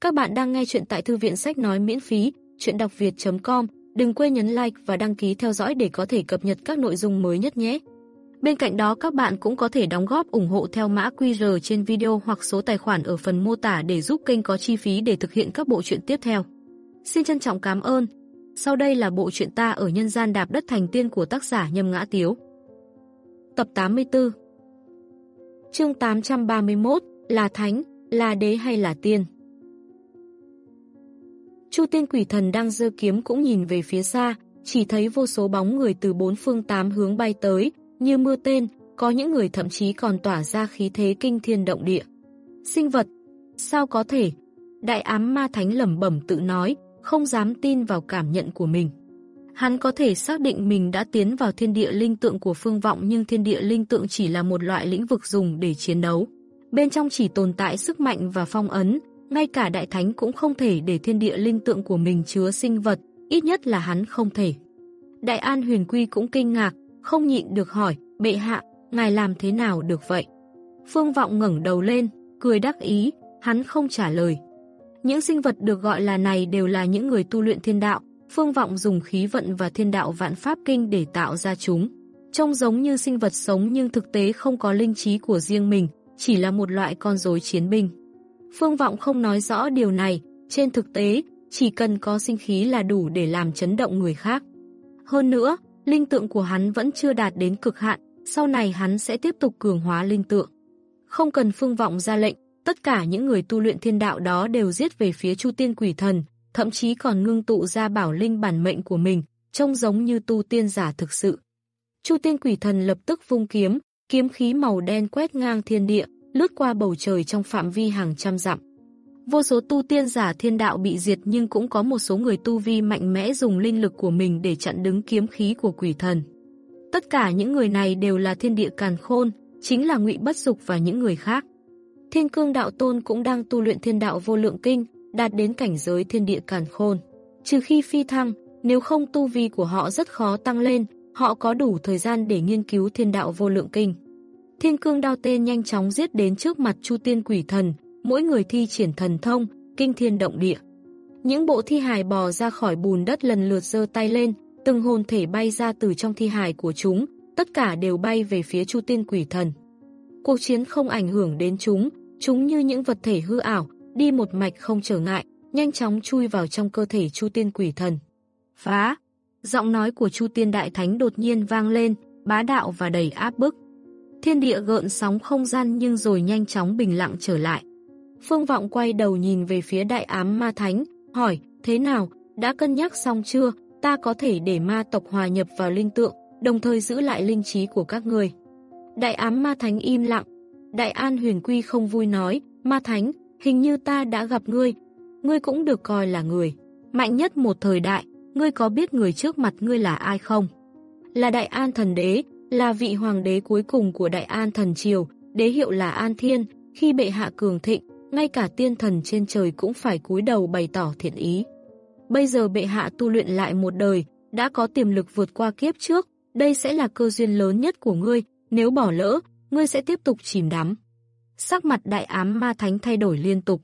Các bạn đang nghe chuyện tại thư viện sách nói miễn phí, chuyện đọc việt.com. Đừng quên nhấn like và đăng ký theo dõi để có thể cập nhật các nội dung mới nhất nhé. Bên cạnh đó các bạn cũng có thể đóng góp ủng hộ theo mã QR trên video hoặc số tài khoản ở phần mô tả để giúp kênh có chi phí để thực hiện các bộ truyện tiếp theo. Xin trân trọng cảm ơn. Sau đây là bộ truyện ta ở nhân gian đạp đất thành tiên của tác giả Nhâm Ngã Tiếu. Tập 84 Chương 831 Là Thánh, là Đế hay là Tiên? Chu tiên quỷ thần đang dơ kiếm cũng nhìn về phía xa, chỉ thấy vô số bóng người từ bốn phương tám hướng bay tới, như mưa tên, có những người thậm chí còn tỏa ra khí thế kinh thiên động địa. Sinh vật, sao có thể? Đại ám ma thánh lẩm bẩm tự nói, không dám tin vào cảm nhận của mình. Hắn có thể xác định mình đã tiến vào thiên địa linh tượng của phương vọng nhưng thiên địa linh tượng chỉ là một loại lĩnh vực dùng để chiến đấu. Bên trong chỉ tồn tại sức mạnh và phong ấn, ngay cả đại thánh cũng không thể để thiên địa linh tượng của mình chứa sinh vật, ít nhất là hắn không thể. Đại An huyền quy cũng kinh ngạc, không nhịn được hỏi, bệ hạ, ngài làm thế nào được vậy? Phương Vọng ngẩng đầu lên, cười đắc ý, hắn không trả lời. Những sinh vật được gọi là này đều là những người tu luyện thiên đạo, Phương Vọng dùng khí vận và thiên đạo vạn pháp kinh để tạo ra chúng. Trông giống như sinh vật sống nhưng thực tế không có linh trí của riêng mình, chỉ là một loại con rối chiến binh. Phương Vọng không nói rõ điều này, trên thực tế, chỉ cần có sinh khí là đủ để làm chấn động người khác. Hơn nữa, linh tượng của hắn vẫn chưa đạt đến cực hạn, sau này hắn sẽ tiếp tục cường hóa linh tượng. Không cần Phương Vọng ra lệnh, tất cả những người tu luyện thiên đạo đó đều giết về phía Chu Tiên Quỷ Thần, thậm chí còn ngưng tụ ra bảo linh bản mệnh của mình, trông giống như tu tiên giả thực sự. Chu Tiên Quỷ Thần lập tức vung kiếm, kiếm khí màu đen quét ngang thiên địa, lướt qua bầu trời trong phạm vi hàng trăm dặm. Vô số tu tiên giả thiên đạo bị diệt nhưng cũng có một số người tu vi mạnh mẽ dùng linh lực của mình để chặn đứng kiếm khí của quỷ thần. Tất cả những người này đều là thiên địa càn khôn, chính là ngụy bất dục và những người khác. Thiên cương đạo tôn cũng đang tu luyện thiên đạo vô lượng kinh, đạt đến cảnh giới thiên địa càn khôn. Trừ khi phi thăng, nếu không tu vi của họ rất khó tăng lên, họ có đủ thời gian để nghiên cứu thiên đạo vô lượng kinh. Thiên cương đao tên nhanh chóng giết đến trước mặt Chu Tiên Quỷ Thần, mỗi người thi triển thần thông, kinh thiên động địa. Những bộ thi hài bò ra khỏi bùn đất lần lượt giơ tay lên, từng hồn thể bay ra từ trong thi hài của chúng, tất cả đều bay về phía Chu Tiên Quỷ Thần. Cuộc chiến không ảnh hưởng đến chúng, chúng như những vật thể hư ảo, đi một mạch không trở ngại, nhanh chóng chui vào trong cơ thể Chu Tiên Quỷ Thần. Phá! Giọng nói của Chu Tiên Đại Thánh đột nhiên vang lên, bá đạo và đầy áp bức. Thiên địa gợn sóng không gian nhưng rồi nhanh chóng bình lặng trở lại. Phương Vọng quay đầu nhìn về phía đại ám ma thánh, hỏi, thế nào, đã cân nhắc xong chưa, ta có thể để ma tộc hòa nhập vào linh tượng, đồng thời giữ lại linh trí của các người. Đại ám ma thánh im lặng, đại an huyền quy không vui nói, ma thánh, hình như ta đã gặp ngươi, ngươi cũng được coi là người, mạnh nhất một thời đại, ngươi có biết người trước mặt ngươi là ai không? Là đại an thần đế, là vị hoàng đế cuối cùng của Đại An Thần Triều, đế hiệu là An Thiên, khi bệ hạ cường thịnh, ngay cả tiên thần trên trời cũng phải cúi đầu bày tỏ thiện ý. Bây giờ bệ hạ tu luyện lại một đời, đã có tiềm lực vượt qua kiếp trước, đây sẽ là cơ duyên lớn nhất của ngươi, nếu bỏ lỡ, ngươi sẽ tiếp tục chìm đắm. Sắc mặt đại ám ma thánh thay đổi liên tục.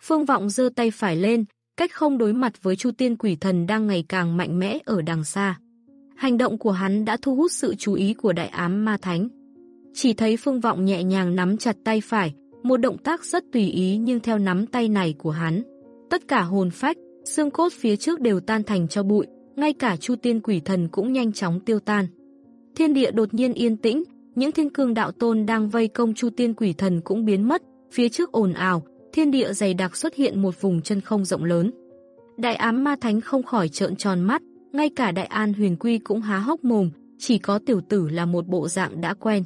Phương Vọng giơ tay phải lên, cách không đối mặt với Chu Tiên Quỷ Thần đang ngày càng mạnh mẽ ở đằng xa. Hành động của hắn đã thu hút sự chú ý của đại ám ma thánh. Chỉ thấy phương vọng nhẹ nhàng nắm chặt tay phải, một động tác rất tùy ý nhưng theo nắm tay này của hắn. Tất cả hồn phách, xương cốt phía trước đều tan thành cho bụi, ngay cả chu tiên quỷ thần cũng nhanh chóng tiêu tan. Thiên địa đột nhiên yên tĩnh, những thiên cương đạo tôn đang vây công chu tiên quỷ thần cũng biến mất, phía trước ồn ào, thiên địa dày đặc xuất hiện một vùng chân không rộng lớn. Đại ám ma thánh không khỏi trợn tròn mắt, ngay cả Đại An huyền quy cũng há hốc mồm, chỉ có tiểu tử là một bộ dạng đã quen.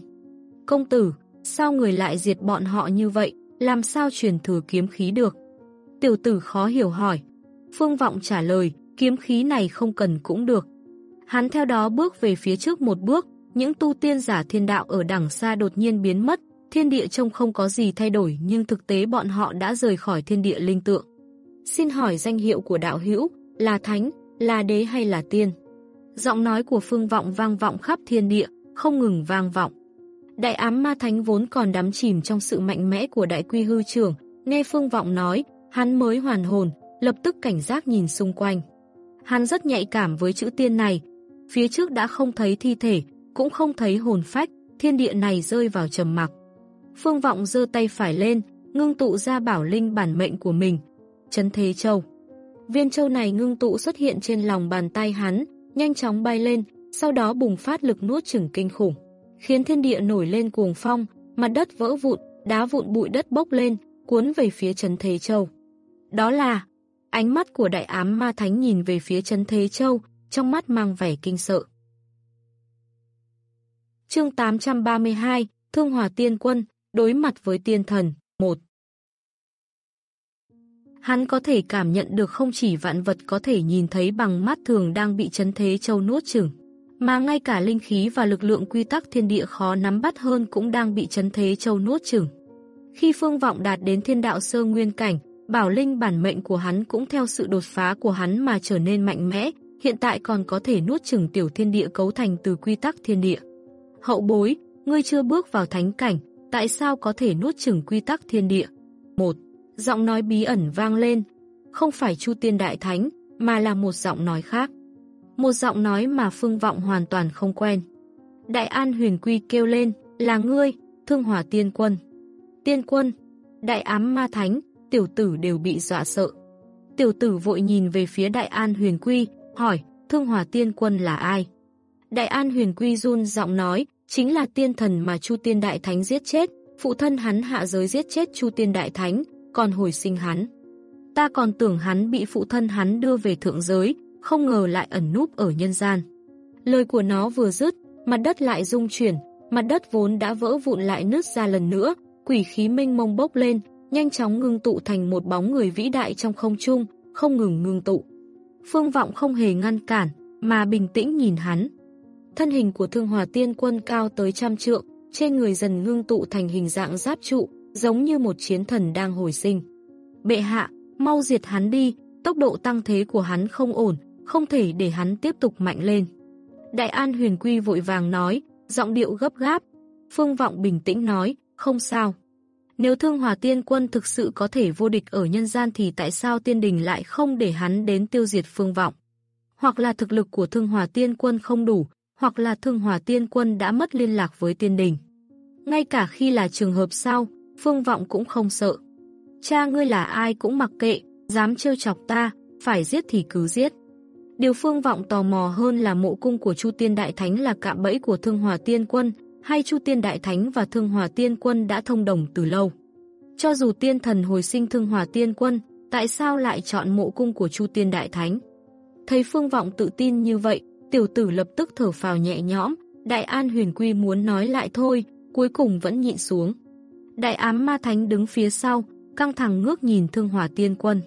Công tử, sao người lại diệt bọn họ như vậy, làm sao truyền thừa kiếm khí được? Tiểu tử khó hiểu hỏi. Phương Vọng trả lời, kiếm khí này không cần cũng được. Hắn theo đó bước về phía trước một bước, những tu tiên giả thiên đạo ở đằng xa đột nhiên biến mất, thiên địa trông không có gì thay đổi nhưng thực tế bọn họ đã rời khỏi thiên địa linh tượng. Xin hỏi danh hiệu của đạo hữu, là thánh, là đế hay là tiên? Giọng nói của phương vọng vang vọng khắp thiên địa, không ngừng vang vọng. Đại ám ma thánh vốn còn đắm chìm trong sự mạnh mẽ của đại quy hư trưởng, nghe phương vọng nói, Hắn mới hoàn hồn, lập tức cảnh giác nhìn xung quanh. Hắn rất nhạy cảm với chữ tiên này, phía trước đã không thấy thi thể, cũng không thấy hồn phách, thiên địa này rơi vào trầm mặc. Phương Vọng giơ tay phải lên, ngưng tụ ra bảo linh bản mệnh của mình, chấn thế châu. Viên châu này ngưng tụ xuất hiện trên lòng bàn tay hắn, nhanh chóng bay lên, sau đó bùng phát lực nuốt chửng kinh khủng, khiến thiên địa nổi lên cuồng phong, mặt đất vỡ vụn, đá vụn bụi đất bốc lên, cuốn về phía Trấn Thế Châu. Đó là, ánh mắt của đại ám ma thánh nhìn về phía Trấn Thế Châu, trong mắt mang vẻ kinh sợ. Chương 832, Thương Hòa Tiên Quân, đối mặt với tiên thần, 1 Hắn có thể cảm nhận được không chỉ vạn vật có thể nhìn thấy bằng mắt thường đang bị chấn thế châu nuốt chửng, mà ngay cả linh khí và lực lượng quy tắc thiên địa khó nắm bắt hơn cũng đang bị chấn thế châu nuốt chửng. Khi phương vọng đạt đến thiên đạo sơ nguyên cảnh, bảo linh bản mệnh của hắn cũng theo sự đột phá của hắn mà trở nên mạnh mẽ, hiện tại còn có thể nuốt chửng tiểu thiên địa cấu thành từ quy tắc thiên địa. Hậu bối, ngươi chưa bước vào thánh cảnh, tại sao có thể nuốt chửng quy tắc thiên địa? 1. Giọng nói bí ẩn vang lên, không phải Chu Tiên Đại Thánh, mà là một giọng nói khác. Một giọng nói mà Phương Vọng hoàn toàn không quen. Đại An huyền quy kêu lên, là ngươi, thương hòa tiên quân. Tiên quân, đại ám ma thánh, tiểu tử đều bị dọa sợ. Tiểu tử vội nhìn về phía Đại An huyền quy, hỏi, thương hòa tiên quân là ai? Đại An huyền quy run giọng nói, chính là tiên thần mà Chu Tiên Đại Thánh giết chết, phụ thân hắn hạ giới giết chết Chu Tiên Đại Thánh, còn hồi sinh hắn. Ta còn tưởng hắn bị phụ thân hắn đưa về thượng giới, không ngờ lại ẩn núp ở nhân gian. Lời của nó vừa dứt, mặt đất lại rung chuyển, mặt đất vốn đã vỡ vụn lại nứt ra lần nữa, quỷ khí minh mông bốc lên, nhanh chóng ngưng tụ thành một bóng người vĩ đại trong không trung, không ngừng ngưng tụ. Phương Vọng không hề ngăn cản, mà bình tĩnh nhìn hắn. Thân hình của Thương Hòa Tiên Quân cao tới trăm trượng, trên người dần ngưng tụ thành hình dạng giáp trụ, giống như một chiến thần đang hồi sinh. Bệ hạ, mau diệt hắn đi, tốc độ tăng thế của hắn không ổn, không thể để hắn tiếp tục mạnh lên. Đại An huyền quy vội vàng nói, giọng điệu gấp gáp. Phương Vọng bình tĩnh nói, không sao. Nếu thương hòa tiên quân thực sự có thể vô địch ở nhân gian thì tại sao tiên đình lại không để hắn đến tiêu diệt Phương Vọng? Hoặc là thực lực của thương hòa tiên quân không đủ, hoặc là thương hòa tiên quân đã mất liên lạc với tiên đình. Ngay cả khi là trường hợp sau, Phương Vọng cũng không sợ. Cha ngươi là ai cũng mặc kệ, dám trêu chọc ta, phải giết thì cứ giết. Điều Phương Vọng tò mò hơn là mộ cung của Chu Tiên Đại Thánh là cạm bẫy của Thương Hòa Tiên Quân, hay Chu Tiên Đại Thánh và Thương Hòa Tiên Quân đã thông đồng từ lâu. Cho dù tiên thần hồi sinh Thương Hòa Tiên Quân, tại sao lại chọn mộ cung của Chu Tiên Đại Thánh? Thấy Phương Vọng tự tin như vậy, tiểu tử lập tức thở phào nhẹ nhõm, Đại An huyền quy muốn nói lại thôi, cuối cùng vẫn nhịn xuống. Đại ám ma thánh đứng phía sau, căng thẳng ngước nhìn thương hỏa tiên quân.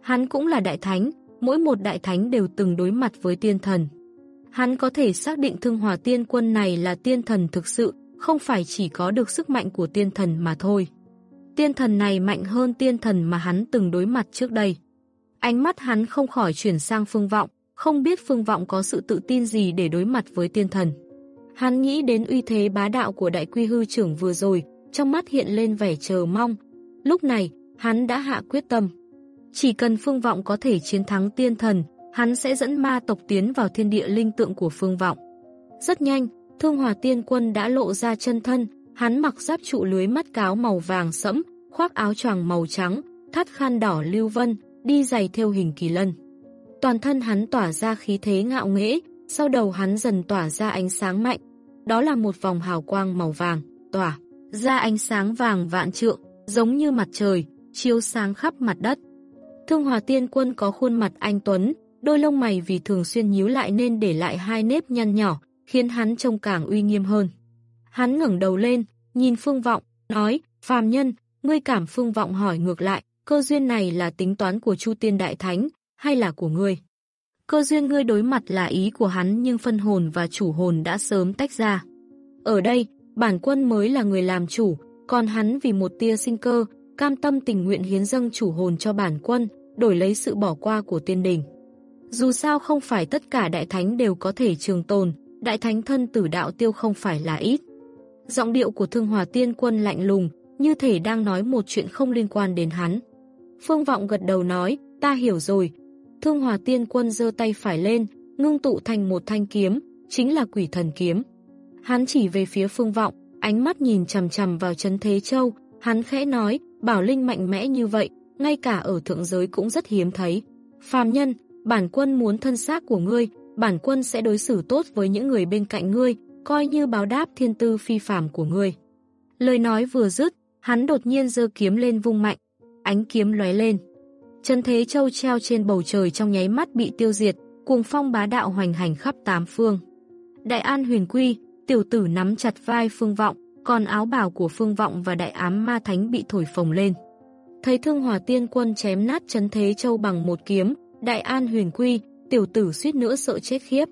Hắn cũng là đại thánh, mỗi một đại thánh đều từng đối mặt với tiên thần. Hắn có thể xác định thương hỏa tiên quân này là tiên thần thực sự, không phải chỉ có được sức mạnh của tiên thần mà thôi. Tiên thần này mạnh hơn tiên thần mà hắn từng đối mặt trước đây. Ánh mắt hắn không khỏi chuyển sang phương vọng, không biết phương vọng có sự tự tin gì để đối mặt với tiên thần. Hắn nghĩ đến uy thế bá đạo của đại quy hư trưởng vừa rồi, trong mắt hiện lên vẻ chờ mong. Lúc này, hắn đã hạ quyết tâm. Chỉ cần phương vọng có thể chiến thắng tiên thần, hắn sẽ dẫn ma tộc tiến vào thiên địa linh tượng của phương vọng. Rất nhanh, thương hòa tiên quân đã lộ ra chân thân, hắn mặc giáp trụ lưới mắt cáo màu vàng sẫm, khoác áo choàng màu trắng, thắt khăn đỏ lưu vân, đi giày theo hình kỳ lân. Toàn thân hắn tỏa ra khí thế ngạo nghễ, sau đầu hắn dần tỏa ra ánh sáng mạnh. Đó là một vòng hào quang màu vàng, tỏa ra ánh sáng vàng vạn trượng, giống như mặt trời, chiếu sáng khắp mặt đất. Thương Hòa Tiên Quân có khuôn mặt anh Tuấn, đôi lông mày vì thường xuyên nhíu lại nên để lại hai nếp nhăn nhỏ, khiến hắn trông càng uy nghiêm hơn. Hắn ngẩng đầu lên, nhìn Phương Vọng, nói, phàm nhân, ngươi cảm Phương Vọng hỏi ngược lại, cơ duyên này là tính toán của Chu Tiên Đại Thánh, hay là của ngươi? Cơ duyên ngươi đối mặt là ý của hắn nhưng phân hồn và chủ hồn đã sớm tách ra. Ở đây, bản quân mới là người làm chủ, còn hắn vì một tia sinh cơ, cam tâm tình nguyện hiến dâng chủ hồn cho bản quân, đổi lấy sự bỏ qua của tiên đình. Dù sao không phải tất cả đại thánh đều có thể trường tồn, đại thánh thân tử đạo tiêu không phải là ít. Giọng điệu của thương hòa tiên quân lạnh lùng, như thể đang nói một chuyện không liên quan đến hắn. Phương Vọng gật đầu nói, ta hiểu rồi. Thương Hòa Tiên Quân giơ tay phải lên, ngưng tụ thành một thanh kiếm, chính là quỷ thần kiếm. Hắn chỉ về phía Phương Vọng, ánh mắt nhìn chầm chầm vào Trấn Thế Châu, hắn khẽ nói, bảo linh mạnh mẽ như vậy, ngay cả ở thượng giới cũng rất hiếm thấy. Phàm nhân, bản quân muốn thân xác của ngươi, bản quân sẽ đối xử tốt với những người bên cạnh ngươi, coi như báo đáp thiên tư phi phàm của ngươi. Lời nói vừa dứt, hắn đột nhiên giơ kiếm lên vung mạnh, ánh kiếm lóe lên. chân Thế Châu treo trên bầu trời trong nháy mắt bị tiêu diệt, cuồng phong bá đạo hoành hành khắp tám phương. Đại An huyền quy, tiểu tử nắm chặt vai Phương Vọng, còn áo bào của Phương Vọng và đại ám ma thánh bị thổi phồng lên. Thấy thương hòa tiên quân chém nát chấn Thế Châu bằng một kiếm, Đại An huyền quy, tiểu tử suýt nữa sợ chết khiếp.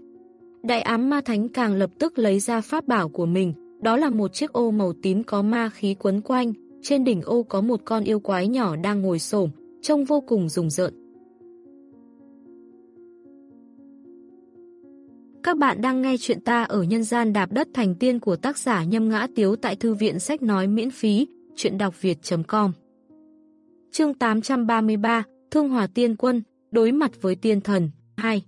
Đại ám ma thánh càng lập tức lấy ra pháp bảo của mình, đó là một chiếc ô màu tím có ma khí quấn quanh, trên đỉnh ô có một con yêu quái nhỏ đang ngồi xổm, trông vô cùng rùng rợn. Các bạn đang nghe chuyện ta ở nhân gian đạp đất thành tiên của tác giả Nhâm Ngã Tiếu tại Thư viện Sách Nói miễn phí, chuyện đọc việt.com Chương 833, Thương Hòa Tiên Quân, đối mặt với tiên thần, 2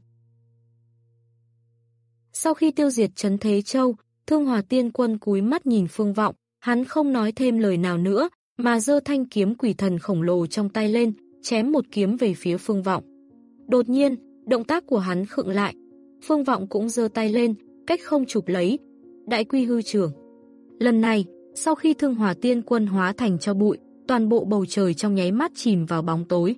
Sau khi tiêu diệt Trấn Thế Châu, Thương Hòa Tiên Quân cúi mắt nhìn phương vọng, hắn không nói thêm lời nào nữa, mà dơ thanh kiếm quỷ thần khổng lồ trong tay lên, chém một kiếm về phía phương vọng. Đột nhiên, động tác của hắn khựng lại, phương vọng cũng dơ tay lên, cách không chụp lấy. Đại quy hư trường. Lần này, sau khi thương hòa tiên quân hóa thành cho bụi, toàn bộ bầu trời trong nháy mắt chìm vào bóng tối.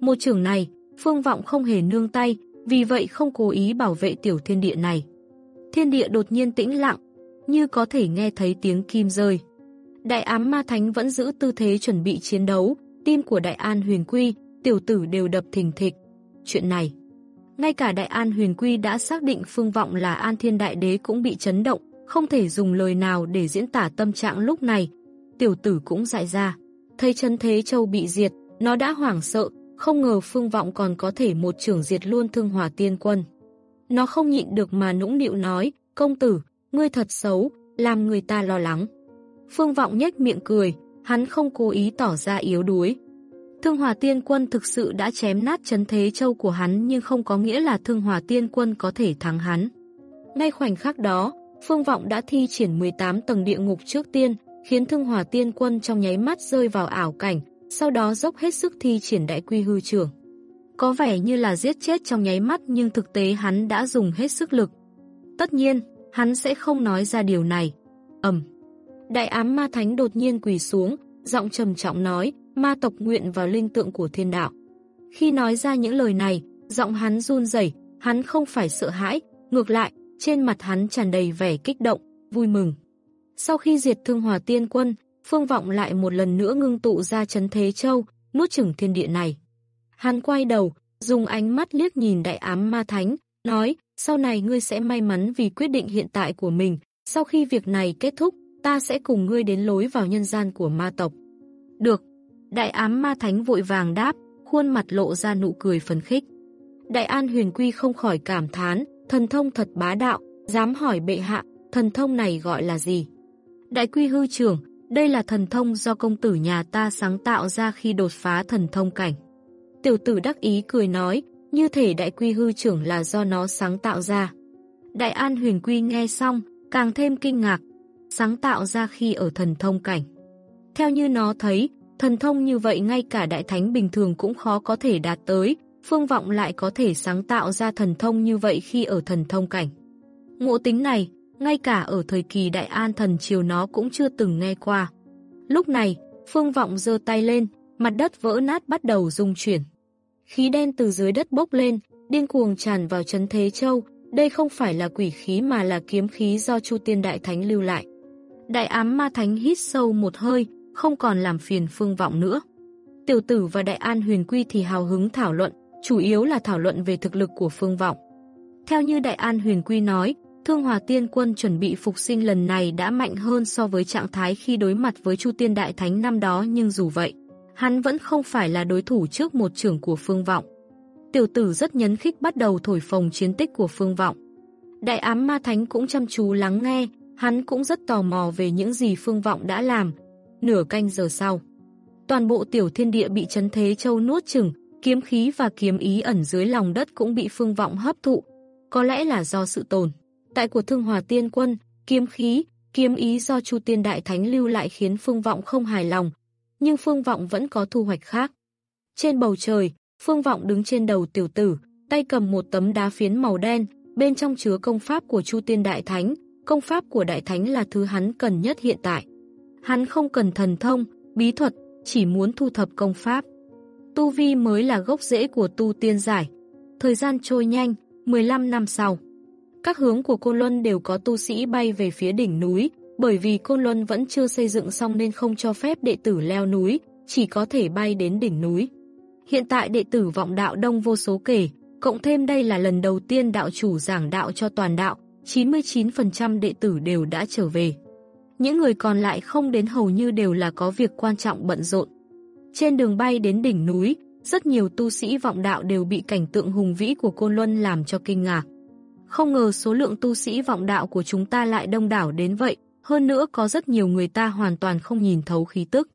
Một trường này, phương vọng không hề nương tay, vì vậy không cố ý bảo vệ tiểu thiên địa này. Thiên địa đột nhiên tĩnh lặng, như có thể nghe thấy tiếng kim rơi. Đại ám ma thánh vẫn giữ tư thế chuẩn bị chiến đấu, tim của Đại An huyền quy, tiểu tử đều đập thình thịch. Chuyện này, ngay cả Đại An huyền quy đã xác định phương vọng là An Thiên Đại Đế cũng bị chấn động, không thể dùng lời nào để diễn tả tâm trạng lúc này. Tiểu tử cũng dại ra, thấy chân thế châu bị diệt, nó đã hoảng sợ, không ngờ phương vọng còn có thể một trưởng diệt luôn thương hòa tiên quân. Nó không nhịn được mà nũng nịu nói, công tử, ngươi thật xấu, làm người ta lo lắng. Phương vọng nhếch miệng cười, hắn không cố ý tỏ ra yếu đuối. Thương Hòa Tiên Quân thực sự đã chém nát chấn thế châu của hắn nhưng không có nghĩa là Thương Hòa Tiên Quân có thể thắng hắn. Ngay khoảnh khắc đó, Phương Vọng đã thi triển 18 tầng địa ngục trước tiên, khiến Thương Hòa Tiên Quân trong nháy mắt rơi vào ảo cảnh, sau đó dốc hết sức thi triển đại quy hư trưởng. Có vẻ như là giết chết trong nháy mắt nhưng thực tế hắn đã dùng hết sức lực. Tất nhiên, hắn sẽ không nói ra điều này. Ẩm. Đại ám ma thánh đột nhiên quỳ xuống, giọng trầm trọng nói, ma tộc nguyện vào linh tượng của thiên đạo. Khi nói ra những lời này, giọng hắn run rẩy, hắn không phải sợ hãi, ngược lại, trên mặt hắn tràn đầy vẻ kích động, vui mừng. Sau khi diệt thương hòa tiên quân, Phương Vọng lại một lần nữa ngưng tụ ra chấn thế châu, nuốt chửng thiên địa này. Hắn quay đầu, dùng ánh mắt liếc nhìn đại ám ma thánh, nói, sau này ngươi sẽ may mắn vì quyết định hiện tại của mình, sau khi việc này kết thúc, ta sẽ cùng ngươi đến lối vào nhân gian của ma tộc. Được, đại ám ma thánh vội vàng đáp, khuôn mặt lộ ra nụ cười phấn khích. Đại an huyền quy không khỏi cảm thán, thần thông thật bá đạo, dám hỏi bệ hạ, thần thông này gọi là gì? Đại quy hư trưởng, đây là thần thông do công tử nhà ta sáng tạo ra khi đột phá thần thông cảnh. Tiểu tử đắc ý cười nói, như thể đại quy hư trưởng là do nó sáng tạo ra. Đại an huyền quy nghe xong, càng thêm kinh ngạc, sáng tạo ra khi ở thần thông cảnh. Theo như nó thấy, thần thông như vậy ngay cả đại thánh bình thường cũng khó có thể đạt tới, phương vọng lại có thể sáng tạo ra thần thông như vậy khi ở thần thông cảnh. Ngộ tính này, ngay cả ở thời kỳ đại an thần triều nó cũng chưa từng nghe qua. Lúc này, phương vọng giơ tay lên, mặt đất vỡ nát bắt đầu rung chuyển. Khí đen từ dưới đất bốc lên, điên cuồng tràn vào chấn thế châu, đây không phải là quỷ khí mà là kiếm khí do Chu Tiên Đại Thánh lưu lại. Đại ám ma thánh hít sâu một hơi, không còn làm phiền phương vọng nữa. Tiểu tử và đại an huyền quy thì hào hứng thảo luận, chủ yếu là thảo luận về thực lực của phương vọng. Theo như đại an huyền quy nói, Thương Hòa Tiên Quân chuẩn bị phục sinh lần này đã mạnh hơn so với trạng thái khi đối mặt với Chu Tiên Đại Thánh năm đó nhưng dù vậy, hắn vẫn không phải là đối thủ trước một trưởng của phương vọng. Tiểu tử rất nhấn khích bắt đầu thổi phồng chiến tích của phương vọng. Đại ám ma thánh cũng chăm chú lắng nghe, Hắn cũng rất tò mò về những gì Phương Vọng đã làm. Nửa canh giờ sau, toàn bộ tiểu thiên địa bị chấn thế châu nuốt chừng, kiếm khí và kiếm ý ẩn dưới lòng đất cũng bị phương vọng hấp thụ. Có lẽ là do sự tồn. Tại của thương hòa tiên quân, kiếm khí, kiếm ý do Chu Tiên Đại Thánh lưu lại khiến phương vọng không hài lòng, nhưng phương vọng vẫn có thu hoạch khác. Trên bầu trời, phương vọng đứng trên đầu tiểu tử, tay cầm một tấm đá phiến màu đen, bên trong chứa công pháp của Chu Tiên Đại Thánh. Công pháp của Đại Thánh là thứ hắn cần nhất hiện tại. Hắn không cần thần thông, bí thuật, chỉ muốn thu thập công pháp. Tu vi mới là gốc rễ của tu tiên giải. Thời gian trôi nhanh, 15 năm sau. Các hướng của Côn Luân đều có tu sĩ bay về phía đỉnh núi, bởi vì Côn Luân vẫn chưa xây dựng xong nên không cho phép đệ tử leo núi, chỉ có thể bay đến đỉnh núi. Hiện tại đệ tử vọng đạo đông vô số kể, cộng thêm đây là lần đầu tiên đạo chủ giảng đạo cho toàn đạo, 99% đệ tử đều đã trở về. Những người còn lại không đến hầu như đều là có việc quan trọng bận rộn. Trên đường bay đến đỉnh núi, rất nhiều tu sĩ vọng đạo đều bị cảnh tượng hùng vĩ của Côn Luân làm cho kinh ngạc. Không ngờ số lượng tu sĩ vọng đạo của chúng ta lại đông đảo đến vậy, hơn nữa có rất nhiều người ta hoàn toàn không nhìn thấu khí tức.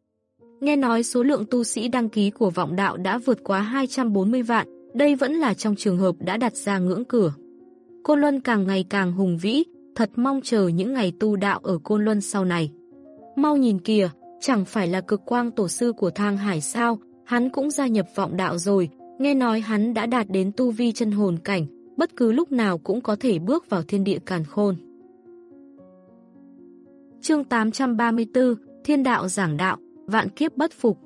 Nghe nói số lượng tu sĩ đăng ký của vọng đạo đã vượt quá 240 vạn, đây vẫn là trong trường hợp đã đặt ra ngưỡng cửa. Côn Luân càng ngày càng hùng vĩ, thật mong chờ những ngày tu đạo ở Côn Luân sau này. Mau nhìn kìa, chẳng phải là cực quang tổ sư của thang hải sao, hắn cũng gia nhập vọng đạo rồi, nghe nói hắn đã đạt đến tu vi chân hồn cảnh, bất cứ lúc nào cũng có thể bước vào thiên địa càn khôn. Chương 834, Thiên đạo giảng đạo, vạn kiếp bất phục.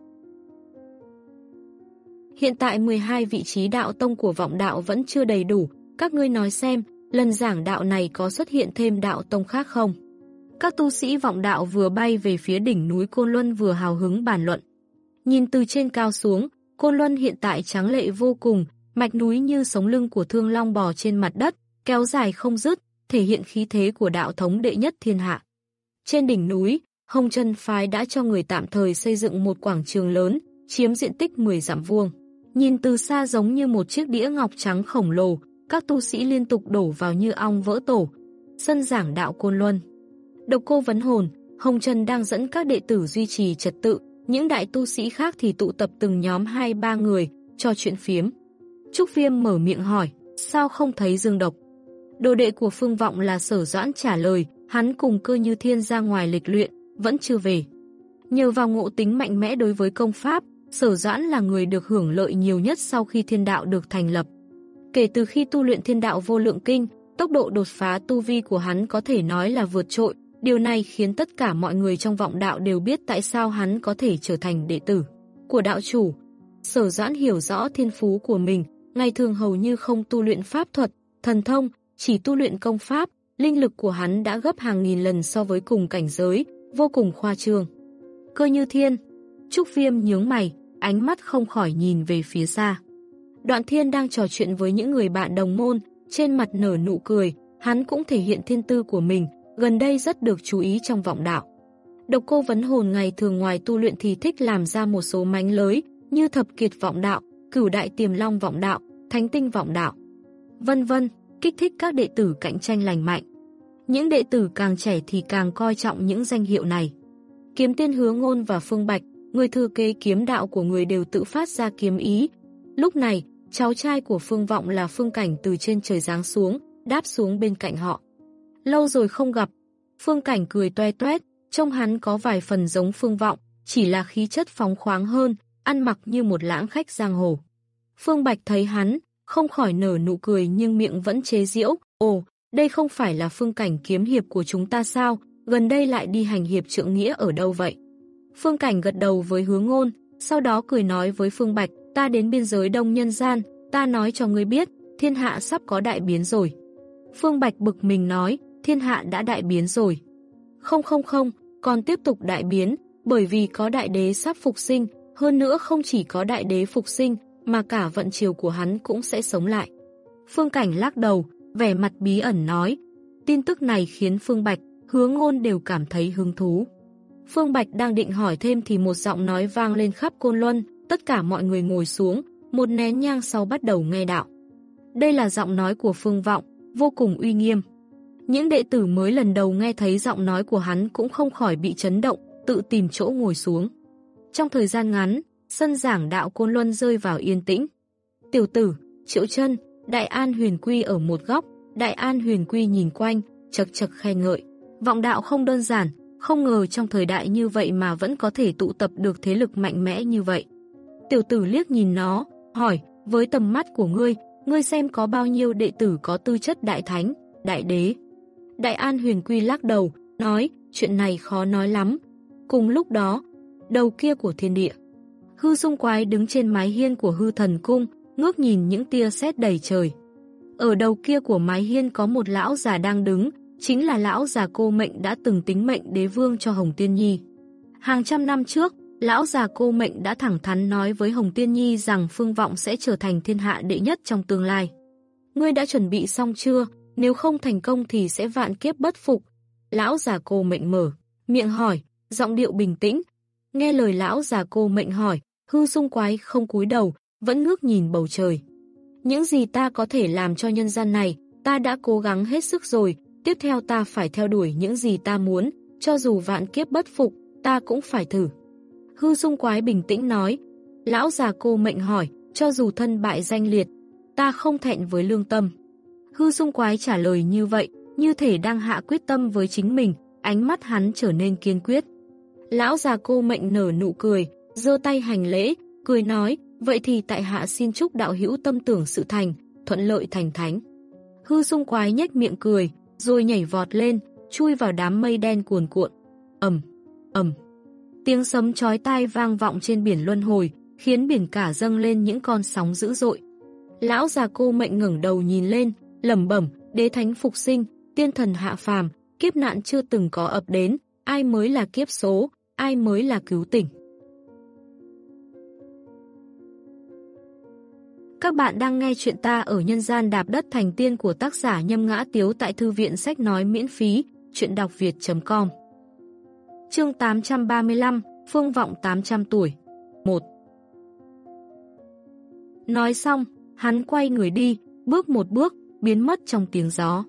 Hiện tại 12 vị trí đạo tông của vọng đạo vẫn chưa đầy đủ, các ngươi nói xem, lần giảng đạo này có xuất hiện thêm đạo tông khác không? Các tu sĩ vọng đạo vừa bay về phía đỉnh núi Côn Luân vừa hào hứng bàn luận. Nhìn từ trên cao xuống, Côn Luân hiện tại trắng lệ vô cùng, mạch núi như sống lưng của thương long bò trên mặt đất, kéo dài không dứt, thể hiện khí thế của đạo thống đệ nhất thiên hạ. Trên đỉnh núi, Hồng Trân Phái đã cho người tạm thời xây dựng một quảng trường lớn, chiếm diện tích 10 dặm vuông. Nhìn từ xa giống như một chiếc đĩa ngọc trắng khổng lồ, các tu sĩ liên tục đổ vào như ong vỡ tổ. Sân giảng đạo Côn Luân. Độc cô vấn hồn, Hồng Trần đang dẫn các đệ tử duy trì trật tự, những đại tu sĩ khác thì tụ tập từng nhóm 2-3 người, cho chuyện phiếm. Trúc Viêm mở miệng hỏi, sao không thấy dương độc? Đồ đệ của Phương Vọng là sở doãn trả lời, hắn cùng cơ như thiên ra ngoài lịch luyện, vẫn chưa về. Nhờ vào ngộ tính mạnh mẽ đối với công pháp, sở doãn là người được hưởng lợi nhiều nhất sau khi thiên đạo được thành lập. Kể từ khi tu luyện thiên đạo vô lượng kinh, tốc độ đột phá tu vi của hắn có thể nói là vượt trội, điều này khiến tất cả mọi người trong vọng đạo đều biết tại sao hắn có thể trở thành đệ tử của đạo chủ. Sở doãn hiểu rõ thiên phú của mình, ngày thường hầu như không tu luyện pháp thuật, thần thông, chỉ tu luyện công pháp, linh lực của hắn đã gấp hàng nghìn lần so với cùng cảnh giới, vô cùng khoa trương. Cơ như thiên, Trúc Viêm nhướng mày, ánh mắt không khỏi nhìn về phía xa. Đoạn thiên đang trò chuyện với những người bạn đồng môn, trên mặt nở nụ cười, hắn cũng thể hiện thiên tư của mình, gần đây rất được chú ý trong vọng đạo. Độc cô vấn hồn ngày thường ngoài tu luyện thì thích làm ra một số mánh lới, như thập kiệt vọng đạo, cửu đại tiềm long vọng đạo, thánh tinh vọng đạo, vân vân, kích thích các đệ tử cạnh tranh lành mạnh. Những đệ tử càng trẻ thì càng coi trọng những danh hiệu này. Kiếm tiên hứa ngôn và phương bạch, người thừa kế kiếm đạo của người đều tự phát ra kiếm ý. Lúc này, cháu trai của phương vọng là phương cảnh từ trên trời giáng xuống, đáp xuống bên cạnh họ. Lâu rồi không gặp, phương cảnh cười toe toét, trông hắn có vài phần giống phương vọng, chỉ là khí chất phóng khoáng hơn, ăn mặc như một lãng khách giang hồ. Phương Bạch thấy hắn, không khỏi nở nụ cười nhưng miệng vẫn chế giễu, ồ, đây không phải là phương cảnh kiếm hiệp của chúng ta sao, gần đây lại đi hành hiệp trượng nghĩa ở đâu vậy? Phương cảnh gật đầu với hướng ngôn, sau đó cười nói với Phương Bạch, ta đến biên giới đông nhân gian, ta nói cho ngươi biết, thiên hạ sắp có đại biến rồi. Phương Bạch bực mình nói, thiên hạ đã đại biến rồi. Không không không, còn tiếp tục đại biến, bởi vì có đại đế sắp phục sinh, hơn nữa không chỉ có đại đế phục sinh, mà cả vận chiều của hắn cũng sẽ sống lại. Phương Cảnh lắc đầu, vẻ mặt bí ẩn nói, tin tức này khiến Phương Bạch, hứa ngôn đều cảm thấy hứng thú. Phương Bạch đang định hỏi thêm thì một giọng nói vang lên khắp Côn Luân, tất cả mọi người ngồi xuống, một nén nhang sau bắt đầu nghe đạo. Đây là giọng nói của Phương Vọng, vô cùng uy nghiêm. Những đệ tử mới lần đầu nghe thấy giọng nói của hắn cũng không khỏi bị chấn động, tự tìm chỗ ngồi xuống. Trong thời gian ngắn, sân giảng đạo Côn Luân rơi vào yên tĩnh. Tiểu tử, Triệu chân Đại An Huyền Quy ở một góc, Đại An Huyền Quy nhìn quanh, chật chật khen ngợi. Vọng đạo không đơn giản, không ngờ trong thời đại như vậy mà vẫn có thể tụ tập được thế lực mạnh mẽ như vậy. Tiểu tử liếc nhìn nó, hỏi, với tầm mắt của ngươi, ngươi xem có bao nhiêu đệ tử có tư chất đại thánh, đại đế. Đại An Huyền Quy lắc đầu, nói, chuyện này khó nói lắm. Cùng lúc đó, đầu kia của thiên địa, hư dung quái đứng trên mái hiên của hư thần cung, ngước nhìn những tia sét đầy trời. Ở đầu kia của mái hiên có một lão già đang đứng, chính là lão già cô mệnh đã từng tính mệnh đế vương cho Hồng Tiên Nhi. Hàng trăm năm trước, lão già cô mệnh đã thẳng thắn nói với Hồng Tiên Nhi rằng Phương Vọng sẽ trở thành thiên hạ đệ nhất trong tương lai. Ngươi đã chuẩn bị xong chưa? Nếu không thành công thì sẽ vạn kiếp bất phục. Lão già cô mệnh mở, miệng hỏi, giọng điệu bình tĩnh. Nghe lời lão già cô mệnh hỏi, hư sung quái không cúi đầu, vẫn ngước nhìn bầu trời. Những gì ta có thể làm cho nhân gian này, ta đã cố gắng hết sức rồi, tiếp theo ta phải theo đuổi những gì ta muốn, cho dù vạn kiếp bất phục, ta cũng phải thử. Hư dung quái bình tĩnh nói, lão già cô mệnh hỏi, cho dù thân bại danh liệt, ta không thẹn với lương tâm. Hư dung quái trả lời như vậy, như thể đang hạ quyết tâm với chính mình, ánh mắt hắn trở nên kiên quyết. Lão già cô mệnh nở nụ cười, giơ tay hành lễ, cười nói, vậy thì tại hạ xin chúc đạo hữu tâm tưởng sự thành, thuận lợi thành thánh. Hư dung quái nhếch miệng cười, rồi nhảy vọt lên, chui vào đám mây đen cuồn cuộn. ầm, ầm. Tiếng sấm chói tai vang vọng trên biển luân hồi, khiến biển cả dâng lên những con sóng dữ dội. Lão già cô mệnh ngẩng đầu nhìn lên, lẩm bẩm, đế thánh phục sinh, tiên thần hạ phàm, kiếp nạn chưa từng có ập đến, ai mới là kiếp số, ai mới là cứu tỉnh. Các bạn đang nghe chuyện ta ở nhân gian đạp đất thành tiên của tác giả Nhâm Ngã Tiếu tại Thư viện Sách Nói miễn phí, chuyện đọc việt.com Chương 835, Phương Vọng 800 tuổi 1 Nói xong, hắn quay người đi, bước một bước, biến mất trong tiếng gió.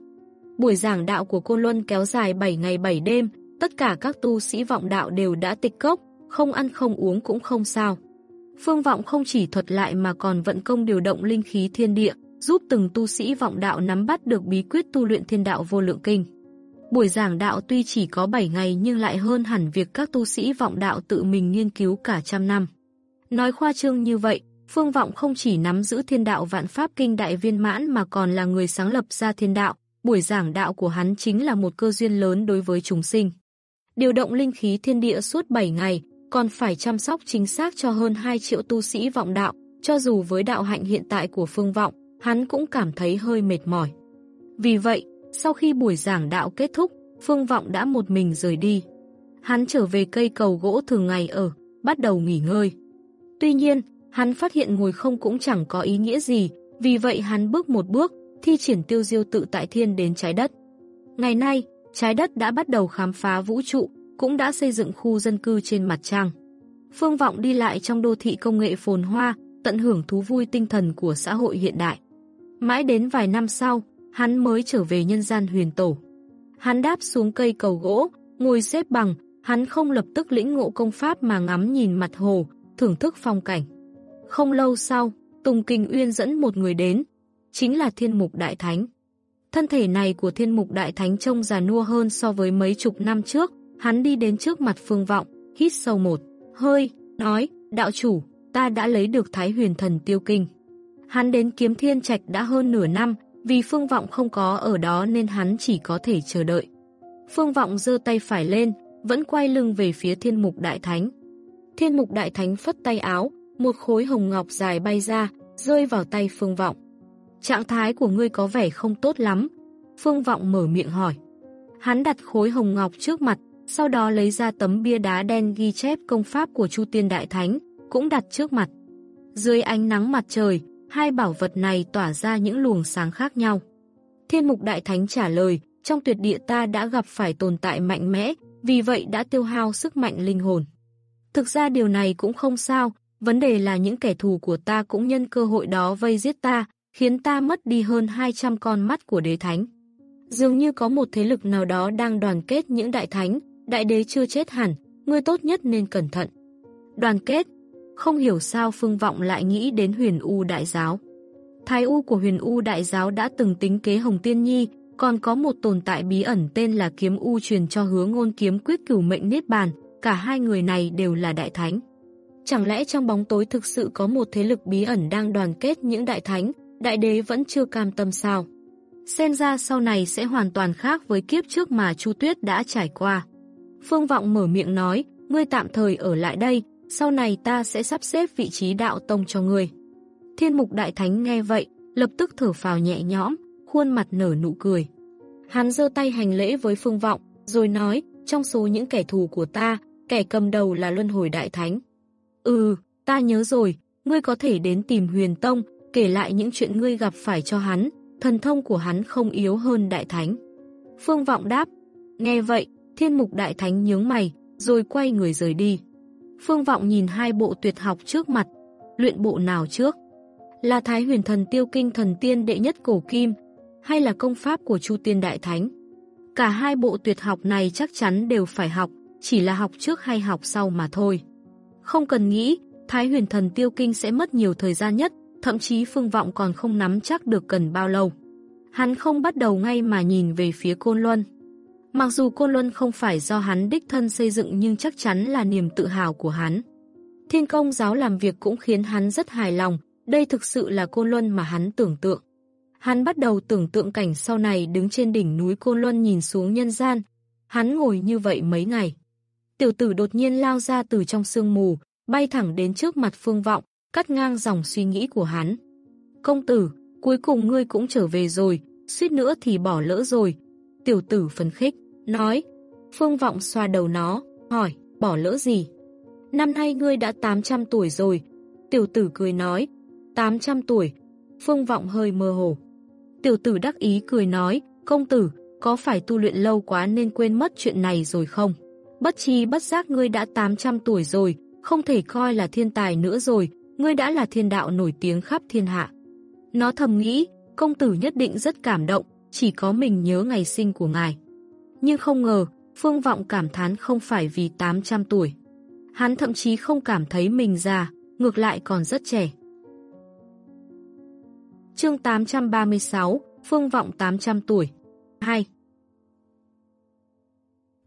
Buổi giảng đạo của Côn Luân kéo dài 7 ngày 7 đêm, tất cả các tu sĩ vọng đạo đều đã tịch cốc, không ăn không uống cũng không sao. Phương Vọng không chỉ thuật lại mà còn vận công điều động linh khí thiên địa, giúp từng tu sĩ vọng đạo nắm bắt được bí quyết tu luyện thiên đạo vô lượng kinh. Buổi giảng đạo tuy chỉ có 7 ngày nhưng lại hơn hẳn việc các tu sĩ vọng đạo tự mình nghiên cứu cả trăm năm. Nói khoa trương như vậy, Phương Vọng không chỉ nắm giữ thiên đạo vạn pháp kinh đại viên mãn mà còn là người sáng lập ra thiên đạo, buổi giảng đạo của hắn chính là một cơ duyên lớn đối với chúng sinh. Điều động linh khí thiên địa suốt 7 ngày, còn phải chăm sóc chính xác cho hơn 2 triệu tu sĩ vọng đạo, cho dù với đạo hạnh hiện tại của Phương Vọng, hắn cũng cảm thấy hơi mệt mỏi. Vì vậy, sau khi buổi giảng đạo kết thúc, Phương Vọng đã một mình rời đi. Hắn trở về cây cầu gỗ thường ngày ở, bắt đầu nghỉ ngơi. Tuy nhiên, hắn phát hiện ngồi không cũng chẳng có ý nghĩa gì, vì vậy hắn bước một bước, thi triển tiêu diêu tự tại thiên đến trái đất. Ngày nay, trái đất đã bắt đầu khám phá vũ trụ, cũng đã xây dựng khu dân cư trên mặt trăng. Phương Vọng đi lại trong đô thị công nghệ phồn hoa, tận hưởng thú vui tinh thần của xã hội hiện đại. Mãi đến vài năm sau, hắn mới trở về nhân gian huyền tổ. Hắn đáp xuống cây cầu gỗ, ngồi xếp bằng, hắn không lập tức lĩnh ngộ công pháp mà ngắm nhìn mặt hồ, thưởng thức phong cảnh. Không lâu sau, Tùng Kinh Uyên dẫn một người đến, chính là Thiên Mục Đại Thánh. Thân thể này của Thiên Mục Đại Thánh trông già nua hơn so với mấy chục năm trước, Hắn đi đến trước mặt Phương Vọng, hít sâu một hơi, nói, đạo chủ, ta đã lấy được Thái Huyền Thần Tiêu Kinh. Hắn đến kiếm thiên trạch đã hơn nửa năm, vì Phương Vọng không có ở đó nên hắn chỉ có thể chờ đợi. Phương Vọng giơ tay phải lên, vẫn quay lưng về phía thiên mục đại thánh. Thiên mục đại thánh phất tay áo, một khối hồng ngọc dài bay ra, rơi vào tay Phương Vọng. Trạng thái của ngươi có vẻ không tốt lắm. Phương Vọng mở miệng hỏi. Hắn đặt khối hồng ngọc trước mặt, sau đó lấy ra tấm bia đá đen ghi chép công pháp của Chu Tiên Đại Thánh, cũng đặt trước mặt. Dưới ánh nắng mặt trời, hai bảo vật này tỏa ra những luồng sáng khác nhau. Thiên Mục Đại Thánh trả lời, trong tuyệt địa ta đã gặp phải tồn tại mạnh mẽ, vì vậy đã tiêu hao sức mạnh linh hồn. Thực ra điều này cũng không sao, vấn đề là những kẻ thù của ta cũng nhân cơ hội đó vây giết ta, khiến ta mất đi hơn 200 con mắt của đế thánh. Dường như có một thế lực nào đó đang đoàn kết những đại thánh, đại đế chưa chết hẳn, ngươi tốt nhất nên cẩn thận. đoàn kết. Không hiểu sao Phương Vọng lại nghĩ đến huyền U đại giáo. Thái U của huyền U đại giáo đã từng tính kế Hồng Tiên Nhi, còn có một tồn tại bí ẩn tên là kiếm U truyền cho hứa ngôn kiếm quyết cửu mệnh Niết Bàn, cả hai người này đều là đại thánh. Chẳng lẽ trong bóng tối thực sự có một thế lực bí ẩn đang đoàn kết những đại thánh, đại đế vẫn chưa cam tâm sao? Xem ra sau này sẽ hoàn toàn khác với kiếp trước mà Chu Tuyết đã trải qua. Phương Vọng mở miệng nói, ngươi tạm thời ở lại đây, sau này ta sẽ sắp xếp vị trí đạo tông cho ngươi. Thiên mục đại thánh nghe vậy, lập tức thở phào nhẹ nhõm, khuôn mặt nở nụ cười. Hắn giơ tay hành lễ với Phương Vọng, rồi nói, trong số những kẻ thù của ta, kẻ cầm đầu là Luân Hồi Đại Thánh. Ừ, ta nhớ rồi, ngươi có thể đến tìm Huyền Tông, kể lại những chuyện ngươi gặp phải cho hắn, thần thông của hắn không yếu hơn Đại Thánh. Phương Vọng đáp, nghe vậy, Thiên Mục Đại Thánh nhướng mày, rồi quay người rời đi. Phương Vọng nhìn hai bộ tuyệt học trước mặt, luyện bộ nào trước? Là Thái Huyền Thần Tiêu Kinh Thần Tiên đệ nhất cổ kim, hay là công pháp của Chu Tiên Đại Thánh? Cả hai bộ tuyệt học này chắc chắn đều phải học, chỉ là học trước hay học sau mà thôi. Không cần nghĩ, Thái huyền thần tiêu kinh sẽ mất nhiều thời gian nhất, thậm chí phương vọng còn không nắm chắc được cần bao lâu. Hắn không bắt đầu ngay mà nhìn về phía Côn Luân. Mặc dù Côn Luân không phải do hắn đích thân xây dựng nhưng chắc chắn là niềm tự hào của hắn. Thiên công giáo làm việc cũng khiến hắn rất hài lòng, đây thực sự là Côn Luân mà hắn tưởng tượng. Hắn bắt đầu tưởng tượng cảnh sau này đứng trên đỉnh núi Côn Luân nhìn xuống nhân gian. Hắn ngồi như vậy mấy ngày. Tiểu tử đột nhiên lao ra từ trong sương mù, bay thẳng đến trước mặt phương vọng, cắt ngang dòng suy nghĩ của hắn. Công tử, cuối cùng ngươi cũng trở về rồi, suýt nữa thì bỏ lỡ rồi. Tiểu tử phấn khích, nói. Phương vọng xoa đầu nó, hỏi, bỏ lỡ gì? Năm nay ngươi đã 800 tuổi rồi. Tiểu tử cười nói, 800 tuổi. Phương vọng hơi mơ hồ. Tiểu tử đắc ý cười nói, công tử, có phải tu luyện lâu quá nên quên mất chuyện này rồi không? Bất chi bất giác ngươi đã 800 tuổi rồi, không thể coi là thiên tài nữa rồi, ngươi đã là thiên đạo nổi tiếng khắp thiên hạ. Nó thầm nghĩ, công tử nhất định rất cảm động, chỉ có mình nhớ ngày sinh của ngài. Nhưng không ngờ, Phương Vọng cảm thán không phải vì 800 tuổi. Hắn thậm chí không cảm thấy mình già, ngược lại còn rất trẻ. Chương 836, Phương Vọng 800 tuổi 2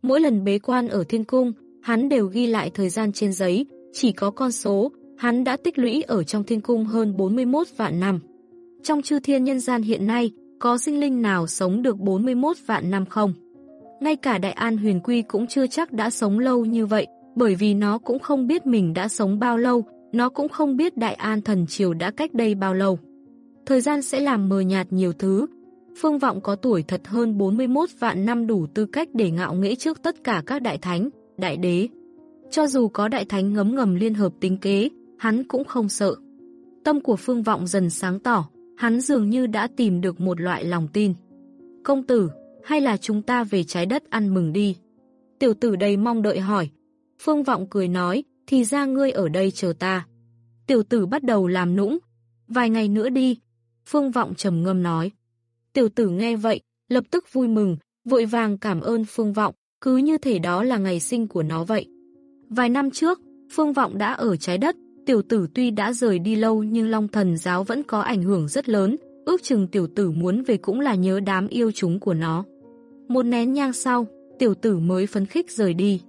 Mỗi lần bế quan ở thiên cung, hắn đều ghi lại thời gian trên giấy, chỉ có con số, hắn đã tích lũy ở trong thiên cung hơn 41 vạn năm. Trong chư thiên nhân gian hiện nay, có sinh linh nào sống được 41 vạn năm không? Ngay cả Đại An Huyền Quy cũng chưa chắc đã sống lâu như vậy, bởi vì nó cũng không biết mình đã sống bao lâu, nó cũng không biết Đại An Thần Triều đã cách đây bao lâu. Thời gian sẽ làm mờ nhạt nhiều thứ, Phương Vọng có tuổi thật hơn 41 vạn năm đủ tư cách để ngạo nghễ trước tất cả các đại thánh, đại đế. Cho dù có đại thánh ngấm ngầm liên hợp tính kế, hắn cũng không sợ. Tâm của Phương Vọng dần sáng tỏ, hắn dường như đã tìm được một loại lòng tin. Công tử, hay là chúng ta về trái đất ăn mừng đi? Tiểu tử đầy mong đợi hỏi. Phương Vọng cười nói, thì ra ngươi ở đây chờ ta. Tiểu tử bắt đầu làm nũng. Vài ngày nữa đi. Phương Vọng trầm ngâm nói. Tiểu tử nghe vậy, lập tức vui mừng, vội vàng cảm ơn Phương Vọng, cứ như thể đó là ngày sinh của nó vậy. Vài năm trước, Phương Vọng đã ở trái đất, tiểu tử tuy đã rời đi lâu nhưng Long Thần Giáo vẫn có ảnh hưởng rất lớn, ước chừng tiểu tử muốn về cũng là nhớ đám yêu chúng của nó. Một nén nhang sau, tiểu tử mới phấn khích rời đi.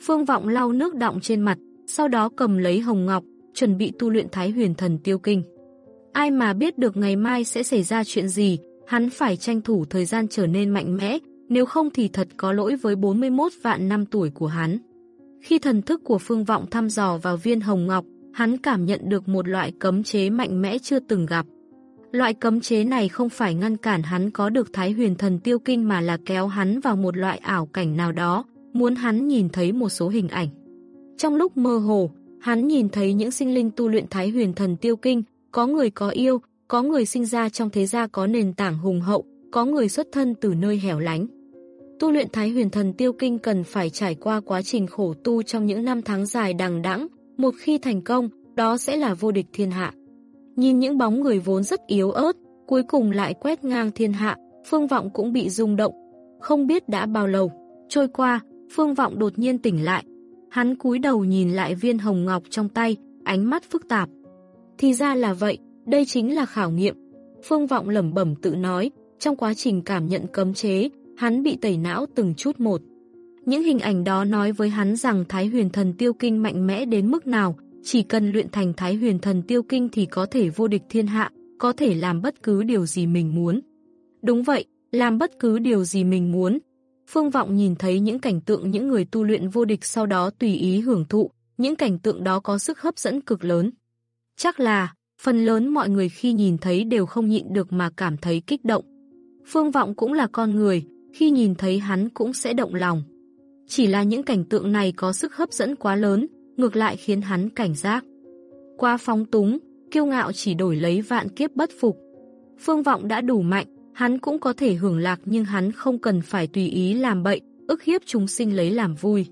Phương Vọng lau nước đọng trên mặt, sau đó cầm lấy hồng ngọc, chuẩn bị tu luyện Thái Huyền Thần Tiêu Kinh. Ai mà biết được ngày mai sẽ xảy ra chuyện gì, Hắn phải tranh thủ thời gian trở nên mạnh mẽ, nếu không thì thật có lỗi với 41 vạn năm tuổi của hắn. Khi thần thức của Phương Vọng thăm dò vào viên hồng ngọc, hắn cảm nhận được một loại cấm chế mạnh mẽ chưa từng gặp. Loại cấm chế này không phải ngăn cản hắn có được Thái Huyền Thần Tiêu Kinh mà là kéo hắn vào một loại ảo cảnh nào đó, muốn hắn nhìn thấy một số hình ảnh. Trong lúc mơ hồ, hắn nhìn thấy những sinh linh tu luyện Thái Huyền Thần Tiêu Kinh, có người có yêu, có người sinh ra trong thế gia có nền tảng hùng hậu, có người xuất thân từ nơi hẻo lánh. Tu luyện Thái Huyền Thần Tiêu Kinh cần phải trải qua quá trình khổ tu trong những năm tháng dài đằng đẵng, một khi thành công, đó sẽ là vô địch thiên hạ. Nhìn những bóng người vốn rất yếu ớt, cuối cùng lại quét ngang thiên hạ, Phương Vọng cũng bị rung động. Không biết đã bao lâu, trôi qua, Phương Vọng đột nhiên tỉnh lại. Hắn cúi đầu nhìn lại viên hồng ngọc trong tay, ánh mắt phức tạp. Thì ra là vậy, đây chính là khảo nghiệm. Phương Vọng lẩm bẩm tự nói, trong quá trình cảm nhận cấm chế, hắn bị tẩy não từng chút một. Những hình ảnh đó nói với hắn rằng Thái huyền thần tiêu kinh mạnh mẽ đến mức nào, chỉ cần luyện thành Thái huyền thần tiêu kinh thì có thể vô địch thiên hạ, có thể làm bất cứ điều gì mình muốn. Đúng vậy, làm bất cứ điều gì mình muốn. Phương Vọng nhìn thấy những cảnh tượng những người tu luyện vô địch sau đó tùy ý hưởng thụ, những cảnh tượng đó có sức hấp dẫn cực lớn. Chắc là, phần lớn mọi người khi nhìn thấy đều không nhịn được mà cảm thấy kích động. Phương Vọng cũng là con người, khi nhìn thấy hắn cũng sẽ động lòng. Chỉ là những cảnh tượng này có sức hấp dẫn quá lớn, ngược lại khiến hắn cảnh giác. Qua phóng túng, kiêu ngạo chỉ đổi lấy vạn kiếp bất phục. Phương Vọng đã đủ mạnh, hắn cũng có thể hưởng lạc nhưng hắn không cần phải tùy ý làm bậy, ức hiếp chúng sinh lấy làm vui.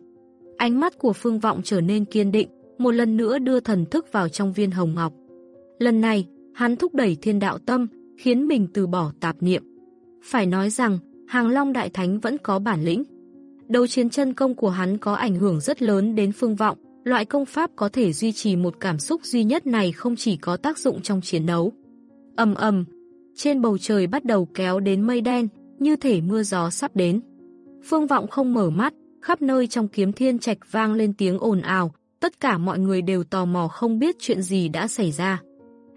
Ánh mắt của Phương Vọng trở nên kiên định, một lần nữa đưa thần thức vào trong viên hồng ngọc. Lần này, hắn thúc đẩy thiên đạo tâm, khiến mình từ bỏ tạp niệm. Phải nói rằng, Hàng Long Đại Thánh vẫn có bản lĩnh. Đầu chiến chân công của hắn có ảnh hưởng rất lớn đến phương vọng, loại công pháp có thể duy trì một cảm xúc duy nhất này không chỉ có tác dụng trong chiến đấu. ầm ầm, trên bầu trời bắt đầu kéo đến mây đen, như thể mưa gió sắp đến. Phương vọng không mở mắt, khắp nơi trong kiếm thiên trạch vang lên tiếng ồn ào, tất cả mọi người đều tò mò không biết chuyện gì đã xảy ra.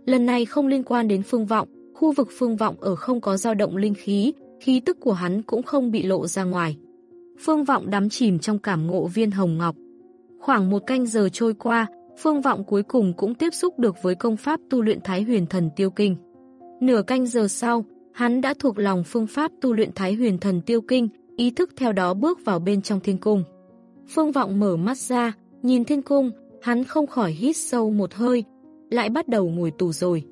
Lần này không liên quan đến phương vọng, khu vực phương vọng ở không có dao động linh khí, khí tức của hắn cũng không bị lộ ra ngoài. Phương Vọng đắm chìm trong cảm ngộ viên hồng ngọc. Khoảng một canh giờ trôi qua, Phương Vọng cuối cùng cũng tiếp xúc được với công pháp tu luyện Thái Huyền Thần Tiêu Kinh. Nửa canh giờ sau, hắn đã thuộc lòng phương pháp tu luyện Thái Huyền Thần Tiêu Kinh, ý thức theo đó bước vào bên trong thiên cung. Phương Vọng mở mắt ra, nhìn thiên cung, hắn không khỏi hít sâu một hơi, lại bắt đầu ngồi tù rồi.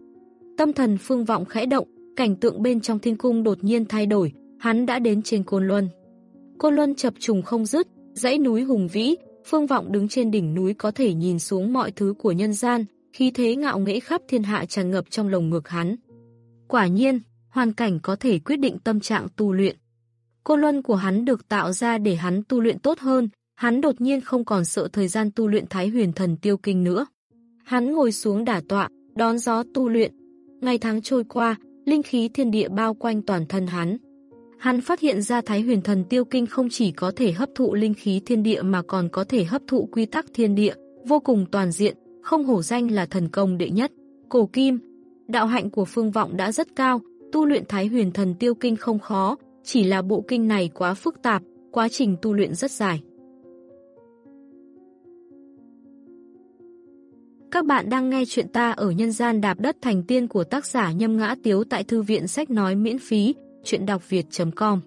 Tâm thần Phương Vọng khẽ động, cảnh tượng bên trong thiên cung đột nhiên thay đổi, hắn đã đến trên Côn Luân. Côn Luân chập trùng không dứt, dãy núi hùng vĩ, phương vọng đứng trên đỉnh núi có thể nhìn xuống mọi thứ của nhân gian, khí thế ngạo nghễ khắp thiên hạ tràn ngập trong lồng ngực hắn. Quả nhiên, hoàn cảnh có thể quyết định tâm trạng tu luyện. Cô Luân của hắn được tạo ra để hắn tu luyện tốt hơn, hắn đột nhiên không còn sợ thời gian tu luyện Thái Huyền Thần Tiêu Kinh nữa. Hắn ngồi xuống đả tọa, đón gió tu luyện. Ngày tháng trôi qua, linh khí thiên địa bao quanh toàn thân hắn. Hắn phát hiện ra Thái huyền thần tiêu kinh không chỉ có thể hấp thụ linh khí thiên địa mà còn có thể hấp thụ quy tắc thiên địa, vô cùng toàn diện, không hổ danh là thần công đệ nhất. Cổ kim, đạo hạnh của phương vọng đã rất cao, tu luyện Thái huyền thần tiêu kinh không khó, chỉ là bộ kinh này quá phức tạp, quá trình tu luyện rất dài. Các bạn đang nghe chuyện ta ở nhân gian đạp đất thành tiên của tác giả Nhâm Ngã Tiếu tại Thư viện Sách Nói miễn phí, chuyện đọc việt.com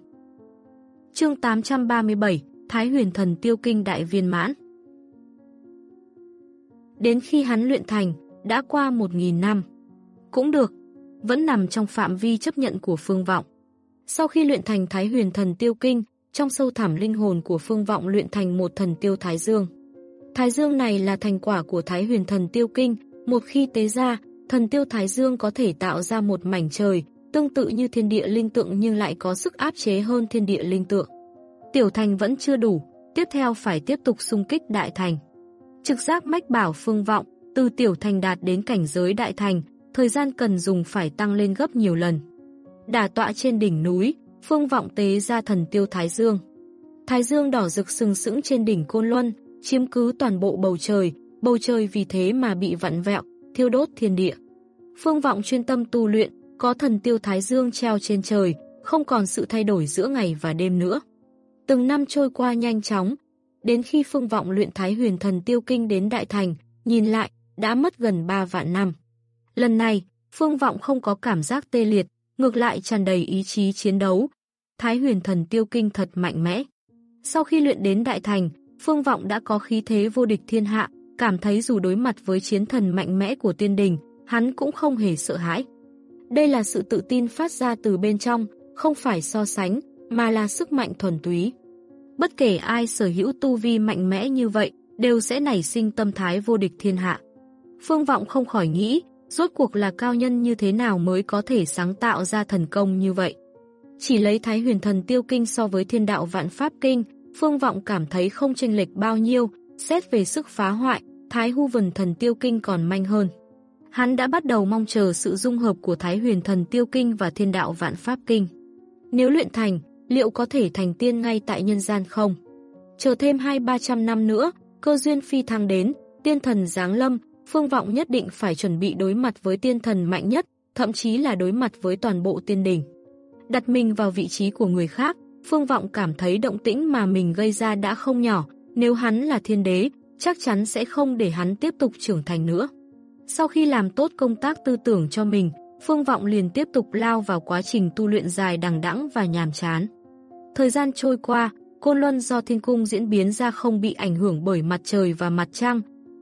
Chương 837 Thái huyền thần tiêu kinh đại viên mãn Đến khi hắn luyện thành, đã qua 1.000 năm. Cũng được, vẫn nằm trong phạm vi chấp nhận của phương vọng. Sau khi luyện thành Thái huyền thần tiêu kinh, trong sâu thẳm linh hồn của phương vọng luyện thành một thần tiêu Thái Dương. Thái Dương này là thành quả của Thái huyền thần tiêu kinh, một khi tế ra, thần tiêu Thái Dương có thể tạo ra một mảnh trời, tương tự như thiên địa linh tượng nhưng lại có sức áp chế hơn thiên địa linh tượng. Tiểu thành vẫn chưa đủ, tiếp theo phải tiếp tục xung kích đại thành. Trực giác mách bảo phương vọng, từ tiểu thành đạt đến cảnh giới đại thành, thời gian cần dùng phải tăng lên gấp nhiều lần. Đả tọa trên đỉnh núi, phương vọng tế ra thần tiêu Thái Dương. Thái Dương đỏ rực sừng sững trên đỉnh Côn Luân, chiếm cứ toàn bộ bầu trời, bầu trời vì thế mà bị vặn vẹo, thiêu đốt thiên địa. Phương vọng chuyên tâm tu luyện, có thần tiêu Thái Dương treo trên trời, không còn sự thay đổi giữa ngày và đêm nữa. Từng năm trôi qua nhanh chóng, đến khi phương vọng luyện Thái huyền thần tiêu kinh đến Đại Thành, nhìn lại, đã mất gần 3 vạn năm. Lần này, phương vọng không có cảm giác tê liệt, ngược lại tràn đầy ý chí chiến đấu. Thái huyền thần tiêu kinh thật mạnh mẽ. Sau khi luyện đến Đại Thành, phương vọng đã có khí thế vô địch thiên hạ, cảm thấy dù đối mặt với chiến thần mạnh mẽ của tiên đình, hắn cũng không hề sợ hãi. Đây là sự tự tin phát ra từ bên trong, không phải so sánh, mà là sức mạnh thuần túy. Bất kể ai sở hữu tu vi mạnh mẽ như vậy, đều sẽ nảy sinh tâm thái vô địch thiên hạ. Phương Vọng không khỏi nghĩ, rốt cuộc là cao nhân như thế nào mới có thể sáng tạo ra thần công như vậy. Chỉ lấy Thái huyền thần tiêu kinh so với thiên đạo vạn pháp kinh, Phương Vọng cảm thấy không chênh lệch bao nhiêu, xét về sức phá hoại, Thái Hu Vần Thần Tiêu Kinh còn manh hơn. Hắn đã bắt đầu mong chờ sự dung hợp của Thái Huyền Thần Tiêu Kinh và Thiên Đạo Vạn Pháp Kinh. Nếu luyện thành, liệu có thể thành tiên ngay tại nhân gian không? Chờ thêm 2-300 năm nữa, cơ duyên phi thăng đến, tiên thần giáng lâm, phương vọng nhất định phải chuẩn bị đối mặt với tiên thần mạnh nhất, thậm chí là đối mặt với toàn bộ tiên đỉnh. Đặt mình vào vị trí của người khác, phương vọng cảm thấy động tĩnh mà mình gây ra đã không nhỏ, nếu hắn là thiên đế, chắc chắn sẽ không để hắn tiếp tục trưởng thành nữa. Sau khi làm tốt công tác tư tưởng cho mình, Phương Vọng liền tiếp tục lao vào quá trình tu luyện dài đằng đẵng và nhàm chán. Thời gian trôi qua, Côn Luân do thiên cung diễn biến ra không bị ảnh hưởng bởi mặt trời và mặt trăng.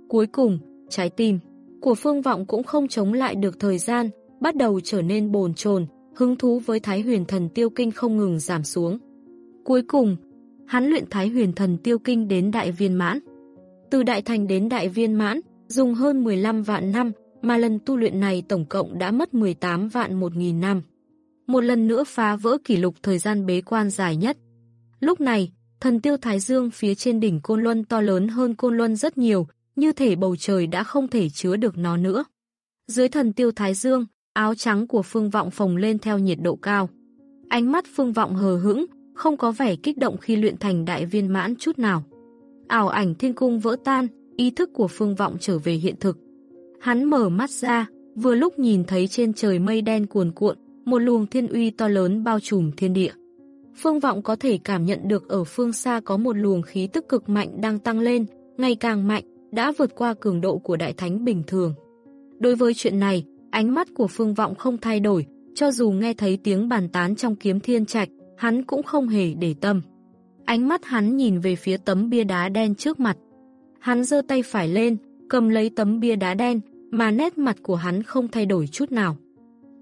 Cuối cùng, trái tim của Phương Vọng cũng không chống lại được thời gian, bắt đầu trở nên bồn chồn, hứng thú với Thái Huyền Thần Tiêu Kinh không ngừng giảm xuống. Cuối cùng, hắn luyện Thái Huyền Thần Tiêu Kinh đến đại viên mãn. Từ đại thành đến đại viên mãn, dùng hơn 15 vạn năm, mà lần tu luyện này tổng cộng đã mất 18 vạn 1.000 năm. Một lần nữa phá vỡ kỷ lục thời gian bế quan dài nhất. Lúc này, thần tiêu Thái Dương phía trên đỉnh Côn Luân to lớn hơn Côn Luân rất nhiều, như thể bầu trời đã không thể chứa được nó nữa. Dưới thần tiêu Thái Dương, áo trắng của Phương Vọng phồng lên theo nhiệt độ cao. Ánh mắt Phương Vọng hờ hững, không có vẻ kích động khi luyện thành đại viên mãn chút nào. Ảo ảnh thiên cung vỡ tan, ý thức của Phương Vọng trở về hiện thực. Hắn mở mắt ra, vừa lúc nhìn thấy trên trời mây đen cuồn cuộn, một luồng thiên uy to lớn bao trùm thiên địa. Phương Vọng có thể cảm nhận được ở phương xa có một luồng khí tức cực mạnh đang tăng lên, ngày càng mạnh, đã vượt qua cường độ của đại thánh bình thường. Đối với chuyện này, ánh mắt của Phương Vọng không thay đổi, cho dù nghe thấy tiếng bàn tán trong kiếm thiên trạch, hắn cũng không hề để tâm. Ánh mắt hắn nhìn về phía tấm bia đá đen trước mặt. Hắn giơ tay phải lên, cầm lấy tấm bia đá đen, mà nét mặt của hắn không thay đổi chút nào.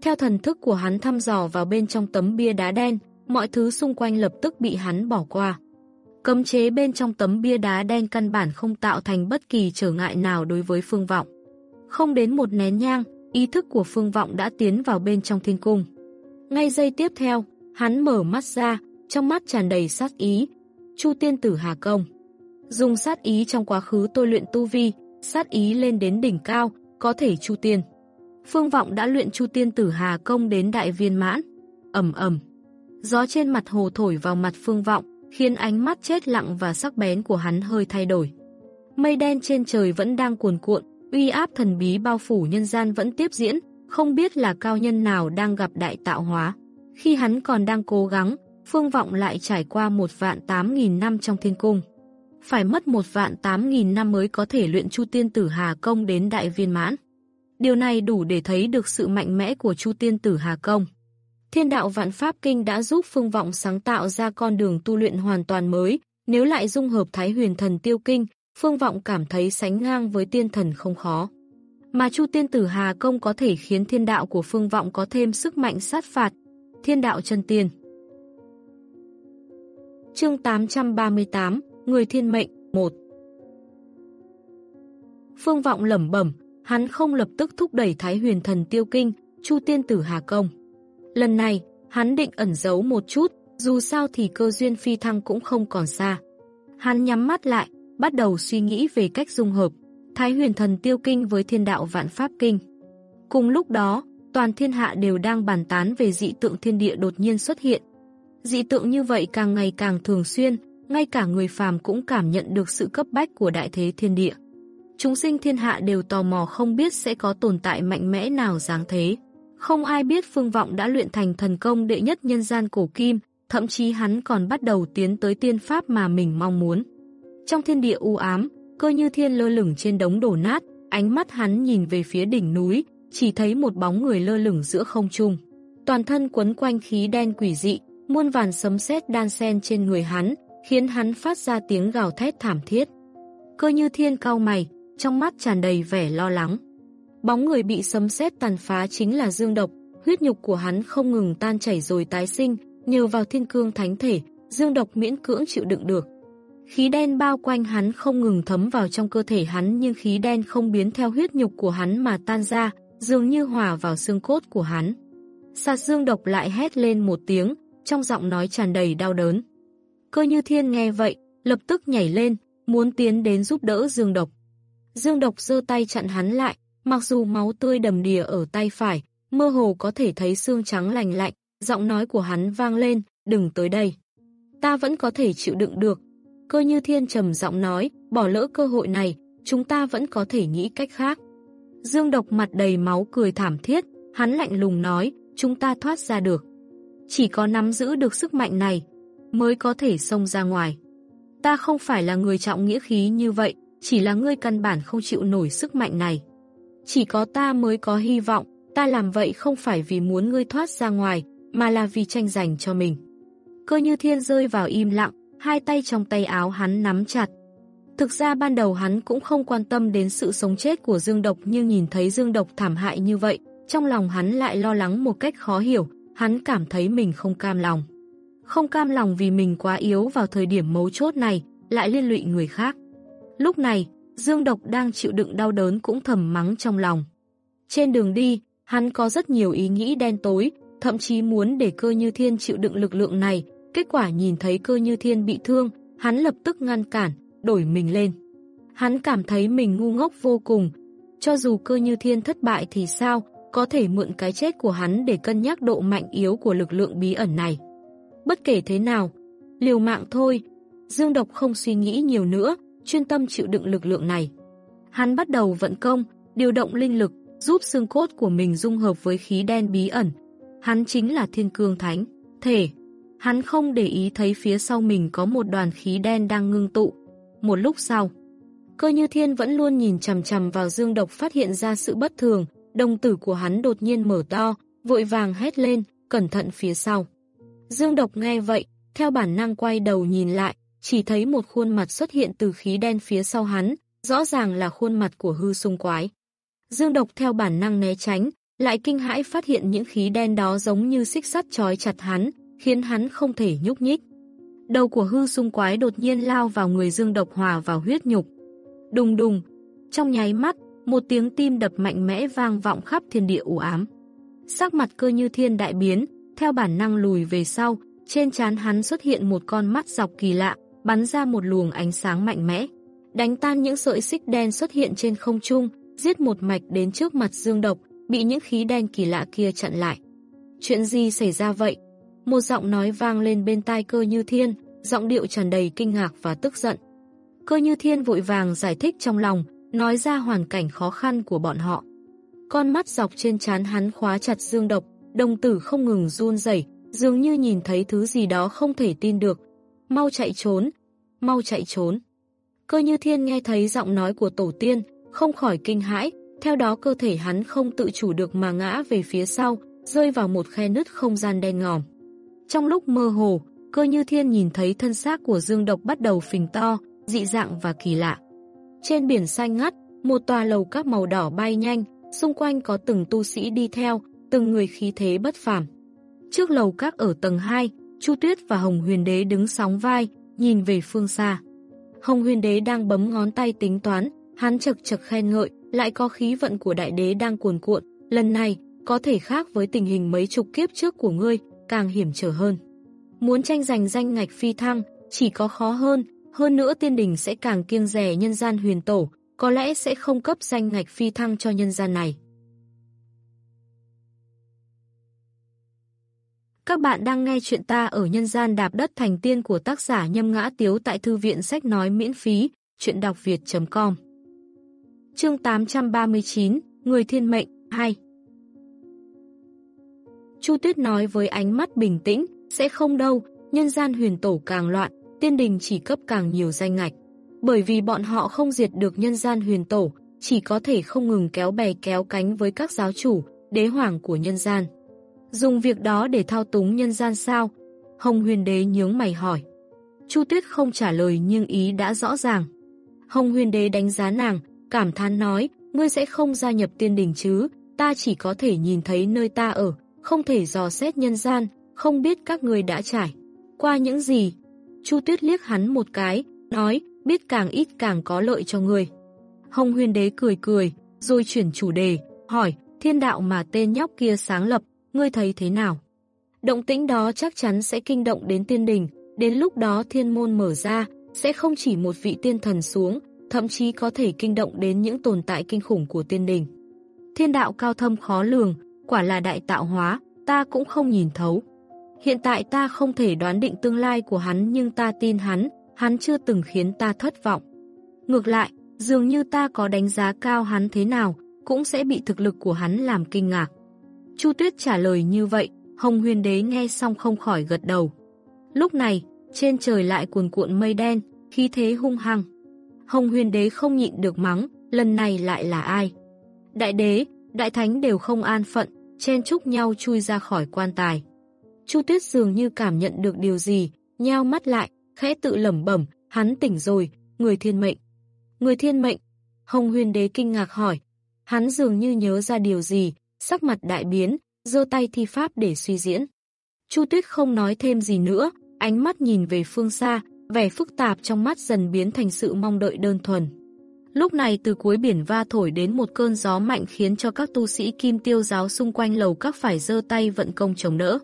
Theo thần thức của hắn thăm dò vào bên trong tấm bia đá đen, mọi thứ xung quanh lập tức bị hắn bỏ qua. Cấm chế bên trong tấm bia đá đen căn bản không tạo thành bất kỳ trở ngại nào đối với phương vọng. Không đến một nén nhang, ý thức của phương vọng đã tiến vào bên trong thiên cung. Ngay giây tiếp theo, hắn mở mắt ra, trong mắt tràn đầy sát ý. Chu tiên tử Hà Công Dùng sát ý trong quá khứ tôi luyện tu vi, sát ý lên đến đỉnh cao, có thể chu tiên. Phương Vọng đã luyện chu tiên tử Hà Công đến đại viên mãn. ầm ầm Gió trên mặt hồ thổi vào mặt Phương Vọng, khiến ánh mắt chết lặng và sắc bén của hắn hơi thay đổi. Mây đen trên trời vẫn đang cuồn cuộn, uy áp thần bí bao phủ nhân gian vẫn tiếp diễn, không biết là cao nhân nào đang gặp đại tạo hóa. Khi hắn còn đang cố gắng, Phương Vọng lại trải qua một vạn tám nghìn năm trong thiên cung phải mất một vạn tám nghìn năm mới có thể luyện Chu Tiên Tử Hà Công đến đại viên mãn. Điều này đủ để thấy được sự mạnh mẽ của Chu Tiên Tử Hà Công. Thiên đạo Vạn Pháp Kinh đã giúp Phương Vọng sáng tạo ra con đường tu luyện hoàn toàn mới, nếu lại dung hợp Thái Huyền Thần Tiêu Kinh, Phương Vọng cảm thấy sánh ngang với tiên thần không khó. Mà Chu Tiên Tử Hà Công có thể khiến thiên đạo của Phương Vọng có thêm sức mạnh sát phạt. Thiên đạo chân tiên Chương 838 Người thiên mệnh, 1 Phương vọng lẩm bẩm, hắn không lập tức thúc đẩy Thái Huyền Thần Tiêu Kinh, Chu Tiên Tử Hà Công. Lần này, hắn định ẩn giấu một chút, dù sao thì cơ duyên phi thăng cũng không còn xa. Hắn nhắm mắt lại, bắt đầu suy nghĩ về cách dung hợp Thái Huyền Thần Tiêu Kinh với Thiên Đạo Vạn Pháp Kinh. Cùng lúc đó, toàn thiên hạ đều đang bàn tán về dị tượng thiên địa đột nhiên xuất hiện. Dị tượng như vậy càng ngày càng thường xuyên, ngay cả người phàm cũng cảm nhận được sự cấp bách của đại thế thiên địa. Chúng sinh thiên hạ đều tò mò không biết sẽ có tồn tại mạnh mẽ nào dáng thế. Không ai biết Phương Vọng đã luyện thành thần công đệ nhất nhân gian cổ kim, thậm chí hắn còn bắt đầu tiến tới tiên pháp mà mình mong muốn. Trong thiên địa u ám, cơ như thiên lơ lửng trên đống đổ nát, ánh mắt hắn nhìn về phía đỉnh núi, chỉ thấy một bóng người lơ lửng giữa không trung. Toàn thân quấn quanh khí đen quỷ dị, muôn vàn sấm sét đan sen trên người hắn, khiến hắn phát ra tiếng gào thét thảm thiết. Cơ như thiên cao mày, trong mắt tràn đầy vẻ lo lắng. Bóng người bị sấm sét tàn phá chính là Dương Độc, huyết nhục của hắn không ngừng tan chảy rồi tái sinh, nhờ vào thiên cương thánh thể, Dương Độc miễn cưỡng chịu đựng được. Khí đen bao quanh hắn không ngừng thấm vào trong cơ thể hắn nhưng khí đen không biến theo huyết nhục của hắn mà tan ra, dường như hòa vào xương cốt của hắn. Sạt Dương Độc lại hét lên một tiếng, trong giọng nói tràn đầy đau đớn. Cơ như thiên nghe vậy, lập tức nhảy lên, muốn tiến đến giúp đỡ Dương Độc. Dương Độc giơ tay chặn hắn lại, mặc dù máu tươi đầm đìa ở tay phải, mơ hồ có thể thấy xương trắng lành lạnh, giọng nói của hắn vang lên, đừng tới đây. Ta vẫn có thể chịu đựng được. Cơ như thiên trầm giọng nói, bỏ lỡ cơ hội này, chúng ta vẫn có thể nghĩ cách khác. Dương độc mặt đầy máu cười thảm thiết, hắn lạnh lùng nói, chúng ta thoát ra được. Chỉ có nắm giữ được sức mạnh này, mới có thể xông ra ngoài. Ta không phải là người trọng nghĩa khí như vậy, chỉ là ngươi căn bản không chịu nổi sức mạnh này. Chỉ có ta mới có hy vọng, ta làm vậy không phải vì muốn ngươi thoát ra ngoài, mà là vì tranh giành cho mình. Cơ như thiên rơi vào im lặng, hai tay trong tay áo hắn nắm chặt. Thực ra ban đầu hắn cũng không quan tâm đến sự sống chết của Dương Độc nhưng nhìn thấy Dương Độc thảm hại như vậy, trong lòng hắn lại lo lắng một cách khó hiểu, hắn cảm thấy mình không cam lòng. Không cam lòng vì mình quá yếu vào thời điểm mấu chốt này, lại liên lụy người khác. Lúc này, Dương Độc đang chịu đựng đau đớn cũng thầm mắng trong lòng. Trên đường đi, hắn có rất nhiều ý nghĩ đen tối, thậm chí muốn để cơ như thiên chịu đựng lực lượng này, kết quả nhìn thấy cơ như thiên bị thương, hắn lập tức ngăn cản, đổi mình lên. Hắn cảm thấy mình ngu ngốc vô cùng, cho dù cơ như thiên thất bại thì sao, có thể mượn cái chết của hắn để cân nhắc độ mạnh yếu của lực lượng bí ẩn này. Bất kể thế nào, liều mạng thôi, Dương Độc không suy nghĩ nhiều nữa, chuyên tâm chịu đựng lực lượng này. Hắn bắt đầu vận công, điều động linh lực, giúp xương cốt của mình dung hợp với khí đen bí ẩn. Hắn chính là thiên cương thánh, thể. Hắn không để ý thấy phía sau mình có một đoàn khí đen đang ngưng tụ. Một lúc sau, cơ như thiên vẫn luôn nhìn chầm chầm vào dương độc phát hiện ra sự bất thường, đồng tử của hắn đột nhiên mở to, vội vàng hét lên, cẩn thận phía sau. Dương độc nghe vậy, theo bản năng quay đầu nhìn lại, chỉ thấy một khuôn mặt xuất hiện từ khí đen phía sau hắn, rõ ràng là khuôn mặt của hư sung quái. Dương độc theo bản năng né tránh, lại kinh hãi phát hiện những khí đen đó giống như xích sắt trói chặt hắn, khiến hắn không thể nhúc nhích. Đầu của hư sung quái đột nhiên lao vào người dương độc hòa vào huyết nhục. Đùng đùng, trong nháy mắt, một tiếng tim đập mạnh mẽ vang vọng khắp thiên địa u ám. Sắc mặt cơ như thiên đại biến, theo bản năng lùi về sau, trên trán hắn xuất hiện một con mắt dọc kỳ lạ, bắn ra một luồng ánh sáng mạnh mẽ. Đánh tan những sợi xích đen xuất hiện trên không trung, giết một mạch đến trước mặt dương độc, bị những khí đen kỳ lạ kia chặn lại. Chuyện gì xảy ra vậy? Một giọng nói vang lên bên tai cơ như thiên, giọng điệu tràn đầy kinh ngạc và tức giận. Cơ như thiên vội vàng giải thích trong lòng, nói ra hoàn cảnh khó khăn của bọn họ. Con mắt dọc trên trán hắn khóa chặt dương độc, đồng tử không ngừng run rẩy, dường như nhìn thấy thứ gì đó không thể tin được. Mau chạy trốn, mau chạy trốn. Cơ như thiên nghe thấy giọng nói của tổ tiên, không khỏi kinh hãi, theo đó cơ thể hắn không tự chủ được mà ngã về phía sau, rơi vào một khe nứt không gian đen ngòm. Trong lúc mơ hồ, cơ như thiên nhìn thấy thân xác của dương độc bắt đầu phình to, dị dạng và kỳ lạ. Trên biển xanh ngắt, một tòa lầu các màu đỏ bay nhanh, xung quanh có từng tu sĩ đi theo, từng người khí thế bất phàm. Trước lầu các ở tầng 2, Chu Tuyết và Hồng Huyền Đế đứng sóng vai, nhìn về phương xa. Hồng Huyền Đế đang bấm ngón tay tính toán, hắn chật chật khen ngợi, lại có khí vận của đại đế đang cuồn cuộn, lần này có thể khác với tình hình mấy chục kiếp trước của ngươi, càng hiểm trở hơn. Muốn tranh giành danh ngạch phi thăng, chỉ có khó hơn, hơn nữa tiên đình sẽ càng kiêng rẻ nhân gian huyền tổ, có lẽ sẽ không cấp danh ngạch phi thăng cho nhân gian này. Các bạn đang nghe chuyện ta ở nhân gian đạp đất thành tiên của tác giả Nhâm Ngã Tiếu tại Thư viện Sách Nói miễn phí, chuyện đọc việt.com Chương 839, Người Thiên Mệnh, 2 Chu Tuyết nói với ánh mắt bình tĩnh, sẽ không đâu, nhân gian huyền tổ càng loạn, tiên đình chỉ cấp càng nhiều danh ngạch. Bởi vì bọn họ không diệt được nhân gian huyền tổ, chỉ có thể không ngừng kéo bè kéo cánh với các giáo chủ, đế hoàng của nhân gian. Dùng việc đó để thao túng nhân gian sao? Hồng huyền đế nhướng mày hỏi. Chu Tuyết không trả lời nhưng ý đã rõ ràng. Hồng huyền đế đánh giá nàng, cảm thán nói, ngươi sẽ không gia nhập tiên đình chứ, ta chỉ có thể nhìn thấy nơi ta ở, không thể dò xét nhân gian, không biết các người đã trải. Qua những gì? Chu Tuyết liếc hắn một cái, nói, biết càng ít càng có lợi cho người. Hồng huyền đế cười cười, rồi chuyển chủ đề, hỏi, thiên đạo mà tên nhóc kia sáng lập, ngươi thấy thế nào? Động tĩnh đó chắc chắn sẽ kinh động đến tiên đình, đến lúc đó thiên môn mở ra, sẽ không chỉ một vị tiên thần xuống, thậm chí có thể kinh động đến những tồn tại kinh khủng của tiên đình. Thiên đạo cao thâm khó lường, quả là đại tạo hóa, ta cũng không nhìn thấu. Hiện tại ta không thể đoán định tương lai của hắn nhưng ta tin hắn, hắn chưa từng khiến ta thất vọng. Ngược lại, dường như ta có đánh giá cao hắn thế nào, cũng sẽ bị thực lực của hắn làm kinh ngạc. Chu Tuyết trả lời như vậy, Hồng Huyền Đế nghe xong không khỏi gật đầu. Lúc này, trên trời lại cuồn cuộn mây đen, khí thế hung hăng. Hồng Huyền Đế không nhịn được mắng, lần này lại là ai? Đại đế, đại thánh đều không an phận, chen chúc nhau chui ra khỏi quan tài. Chu Tuyết dường như cảm nhận được điều gì, nheo mắt lại, khẽ tự lẩm bẩm, hắn tỉnh rồi, người thiên mệnh. Người thiên mệnh? Hồng huyền đế kinh ngạc hỏi. Hắn dường như nhớ ra điều gì, sắc mặt đại biến, giơ tay thi pháp để suy diễn. Chu Tuyết không nói thêm gì nữa, ánh mắt nhìn về phương xa, vẻ phức tạp trong mắt dần biến thành sự mong đợi đơn thuần. Lúc này từ cuối biển va thổi đến một cơn gió mạnh khiến cho các tu sĩ kim tiêu giáo xung quanh lầu các phải giơ tay vận công chống đỡ.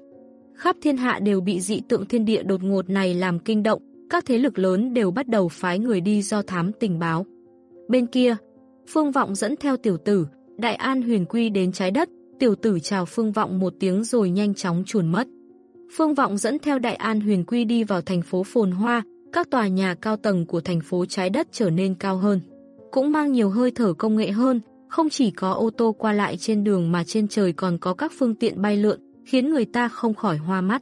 Khắp thiên hạ đều bị dị tượng thiên địa đột ngột này làm kinh động, các thế lực lớn đều bắt đầu phái người đi do thám tình báo. Bên kia, Phương Vọng dẫn theo tiểu tử, Đại An huyền quy đến trái đất, tiểu tử chào Phương Vọng một tiếng rồi nhanh chóng chuồn mất. Phương Vọng dẫn theo Đại An huyền quy đi vào thành phố Phồn Hoa, các tòa nhà cao tầng của thành phố trái đất trở nên cao hơn. Cũng mang nhiều hơi thở công nghệ hơn, không chỉ có ô tô qua lại trên đường mà trên trời còn có các phương tiện bay lượn, khiến người ta không khỏi hoa mắt.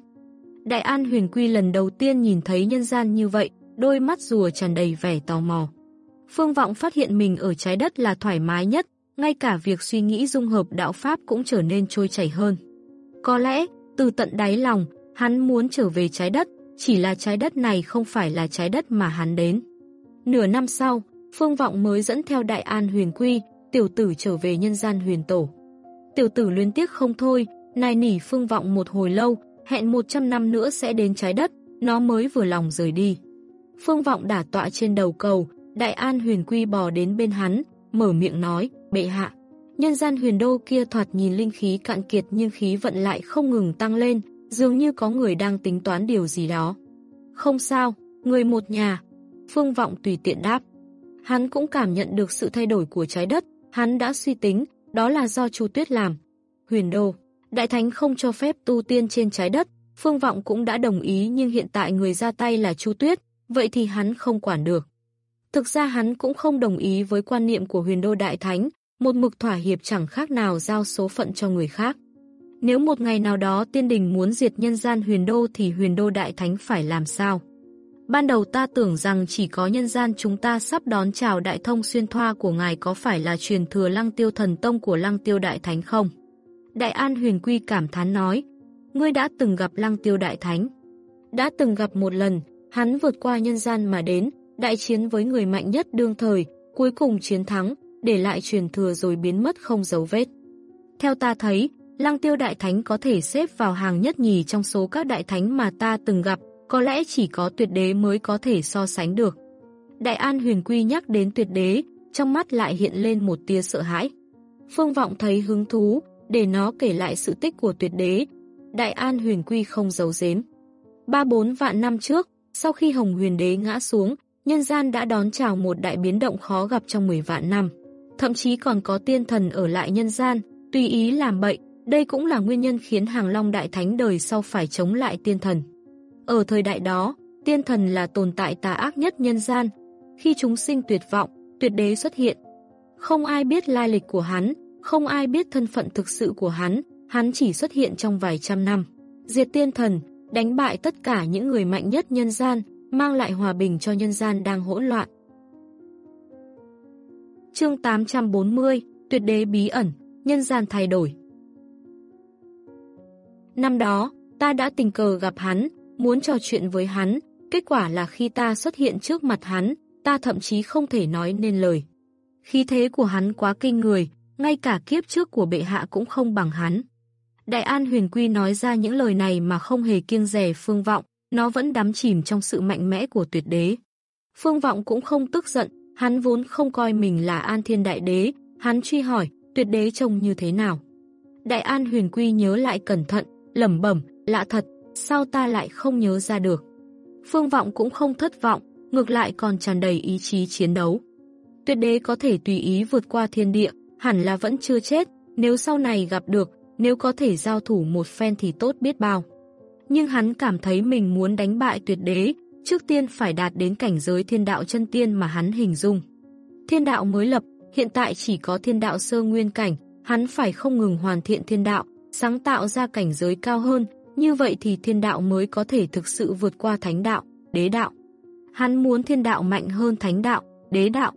Đại An huyền quy lần đầu tiên nhìn thấy nhân gian như vậy, đôi mắt rùa tràn đầy vẻ tò mò. Phương Vọng phát hiện mình ở trái đất là thoải mái nhất, ngay cả việc suy nghĩ dung hợp đạo Pháp cũng trở nên trôi chảy hơn. Có lẽ, từ tận đáy lòng, hắn muốn trở về trái đất, chỉ là trái đất này không phải là trái đất mà hắn đến. Nửa năm sau, Phương Vọng mới dẫn theo Đại An huyền quy, tiểu tử trở về nhân gian huyền tổ. Tiểu tử luyến tiếc không thôi, nài nỉ Phương Vọng một hồi lâu, hẹn 100 năm nữa sẽ đến trái đất, nó mới vừa lòng rời đi. Phương Vọng đả tọa trên đầu cầu, Đại An huyền quy bò đến bên hắn, mở miệng nói, bệ hạ. Nhân gian huyền đô kia thoạt nhìn linh khí cạn kiệt nhưng khí vận lại không ngừng tăng lên, dường như có người đang tính toán điều gì đó. Không sao, người một nhà. Phương Vọng tùy tiện đáp. Hắn cũng cảm nhận được sự thay đổi của trái đất, hắn đã suy tính, đó là do Chu Tuyết làm. Huyền đô, đại thánh không cho phép tu tiên trên trái đất, Phương Vọng cũng đã đồng ý nhưng hiện tại người ra tay là Chu Tuyết, vậy thì hắn không quản được. Thực ra hắn cũng không đồng ý với quan niệm của huyền đô đại thánh, một mực thỏa hiệp chẳng khác nào giao số phận cho người khác. Nếu một ngày nào đó tiên đình muốn diệt nhân gian huyền đô thì huyền đô đại thánh phải làm sao? Ban đầu ta tưởng rằng chỉ có nhân gian chúng ta sắp đón chào đại thông xuyên thoa của ngài có phải là truyền thừa lăng tiêu thần tông của lăng tiêu đại thánh không? Đại An huyền quy cảm thán nói, ngươi đã từng gặp lăng tiêu đại thánh. Đã từng gặp một lần, hắn vượt qua nhân gian mà đến, đại chiến với người mạnh nhất đương thời, cuối cùng chiến thắng, để lại truyền thừa rồi biến mất không dấu vết. Theo ta thấy, Lăng Tiêu Đại Thánh có thể xếp vào hàng nhất nhì trong số các đại thánh mà ta từng gặp, có lẽ chỉ có tuyệt đế mới có thể so sánh được. Đại An huyền quy nhắc đến tuyệt đế, trong mắt lại hiện lên một tia sợ hãi. Phương Vọng thấy hứng thú, để nó kể lại sự tích của tuyệt đế. Đại An huyền quy không giấu giếm. Ba bốn vạn năm trước, sau khi Hồng huyền đế ngã xuống, nhân gian đã đón chào một đại biến động khó gặp trong 10 vạn năm. Thậm chí còn có tiên thần ở lại nhân gian, tùy ý làm bậy, đây cũng là nguyên nhân khiến Hàng Long Đại Thánh đời sau phải chống lại tiên thần. Ở thời đại đó, tiên thần là tồn tại tà ác nhất nhân gian. Khi chúng sinh tuyệt vọng, tuyệt đế xuất hiện. Không ai biết lai lịch của hắn, không ai biết thân phận thực sự của hắn, hắn chỉ xuất hiện trong vài trăm năm. Diệt tiên thần, đánh bại tất cả những người mạnh nhất nhân gian, mang lại hòa bình cho nhân gian đang hỗn loạn. Chương 840, Tuyệt đế bí ẩn, nhân gian thay đổi. Năm đó, ta đã tình cờ gặp hắn, muốn trò chuyện với hắn, kết quả là khi ta xuất hiện trước mặt hắn, ta thậm chí không thể nói nên lời. Khí thế của hắn quá kinh người, ngay cả kiếp trước của bệ hạ cũng không bằng hắn. Đại An Huyền Quy nói ra những lời này mà không hề kiêng rẻ phương vọng, nó vẫn đắm chìm trong sự mạnh mẽ của tuyệt đế. Phương Vọng cũng không tức giận, hắn vốn không coi mình là An Thiên Đại Đế, hắn truy hỏi, tuyệt đế trông như thế nào. Đại An huyền quy nhớ lại cẩn thận, lẩm bẩm, lạ thật, sao ta lại không nhớ ra được. Phương Vọng cũng không thất vọng, ngược lại còn tràn đầy ý chí chiến đấu. Tuyệt đế có thể tùy ý vượt qua thiên địa, hẳn là vẫn chưa chết, nếu sau này gặp được, nếu có thể giao thủ một phen thì tốt biết bao. Nhưng hắn cảm thấy mình muốn đánh bại tuyệt đế, trước tiên phải đạt đến cảnh giới thiên đạo chân tiên mà hắn hình dung. Thiên đạo mới lập, hiện tại chỉ có thiên đạo sơ nguyên cảnh, hắn phải không ngừng hoàn thiện thiên đạo, sáng tạo ra cảnh giới cao hơn, như vậy thì thiên đạo mới có thể thực sự vượt qua thánh đạo, đế đạo. Hắn muốn thiên đạo mạnh hơn thánh đạo, đế đạo.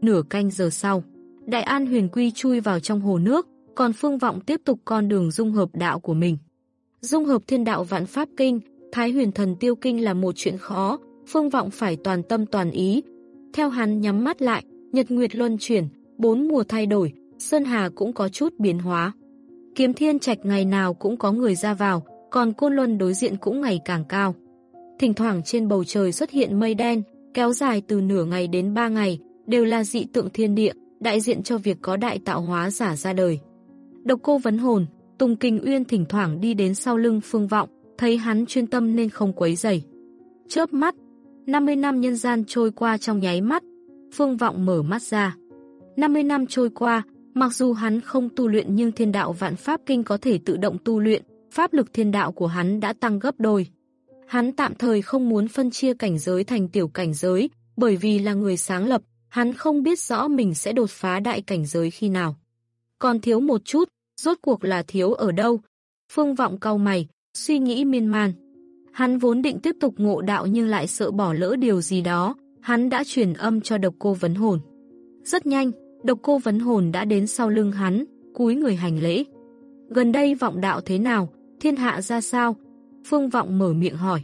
Nửa canh giờ sau, Đại An huyền quy chui vào trong hồ nước, còn Phương Vọng tiếp tục con đường dung hợp đạo của mình. Dung hợp thiên đạo vạn pháp kinh, Thái huyền thần tiêu kinh là một chuyện khó, Phương Vọng phải toàn tâm toàn ý. Theo hắn nhắm mắt lại, nhật nguyệt luân chuyển, bốn mùa thay đổi, Sơn Hà cũng có chút biến hóa. Kiếm thiên trạch ngày nào cũng có người ra vào, còn côn luân đối diện cũng ngày càng cao. Thỉnh thoảng trên bầu trời xuất hiện mây đen, kéo dài từ nửa ngày đến ba ngày, đều là dị tượng thiên địa, đại diện cho việc có đại tạo hóa giả ra đời. Độc cô vấn hồn, Tùng Kinh Uyên thỉnh thoảng đi đến sau lưng Phương Vọng, thấy hắn chuyên tâm nên không quấy rầy. Chớp mắt, 50 năm nhân gian trôi qua trong nháy mắt, Phương Vọng mở mắt ra. 50 năm trôi qua, mặc dù hắn không tu luyện nhưng thiên đạo vạn pháp kinh có thể tự động tu luyện, pháp lực thiên đạo của hắn đã tăng gấp đôi. Hắn tạm thời không muốn phân chia cảnh giới thành tiểu cảnh giới, bởi vì là người sáng lập, hắn không biết rõ mình sẽ đột phá đại cảnh giới khi nào. Còn thiếu một chút, rốt cuộc là thiếu ở đâu? Phương vọng cau mày, suy nghĩ miên man. Hắn vốn định tiếp tục ngộ đạo nhưng lại sợ bỏ lỡ điều gì đó, hắn đã truyền âm cho độc cô vấn hồn. Rất nhanh, độc cô vấn hồn đã đến sau lưng hắn, cúi người hành lễ. Gần đây vọng đạo thế nào, thiên hạ ra sao? Phương vọng mở miệng hỏi.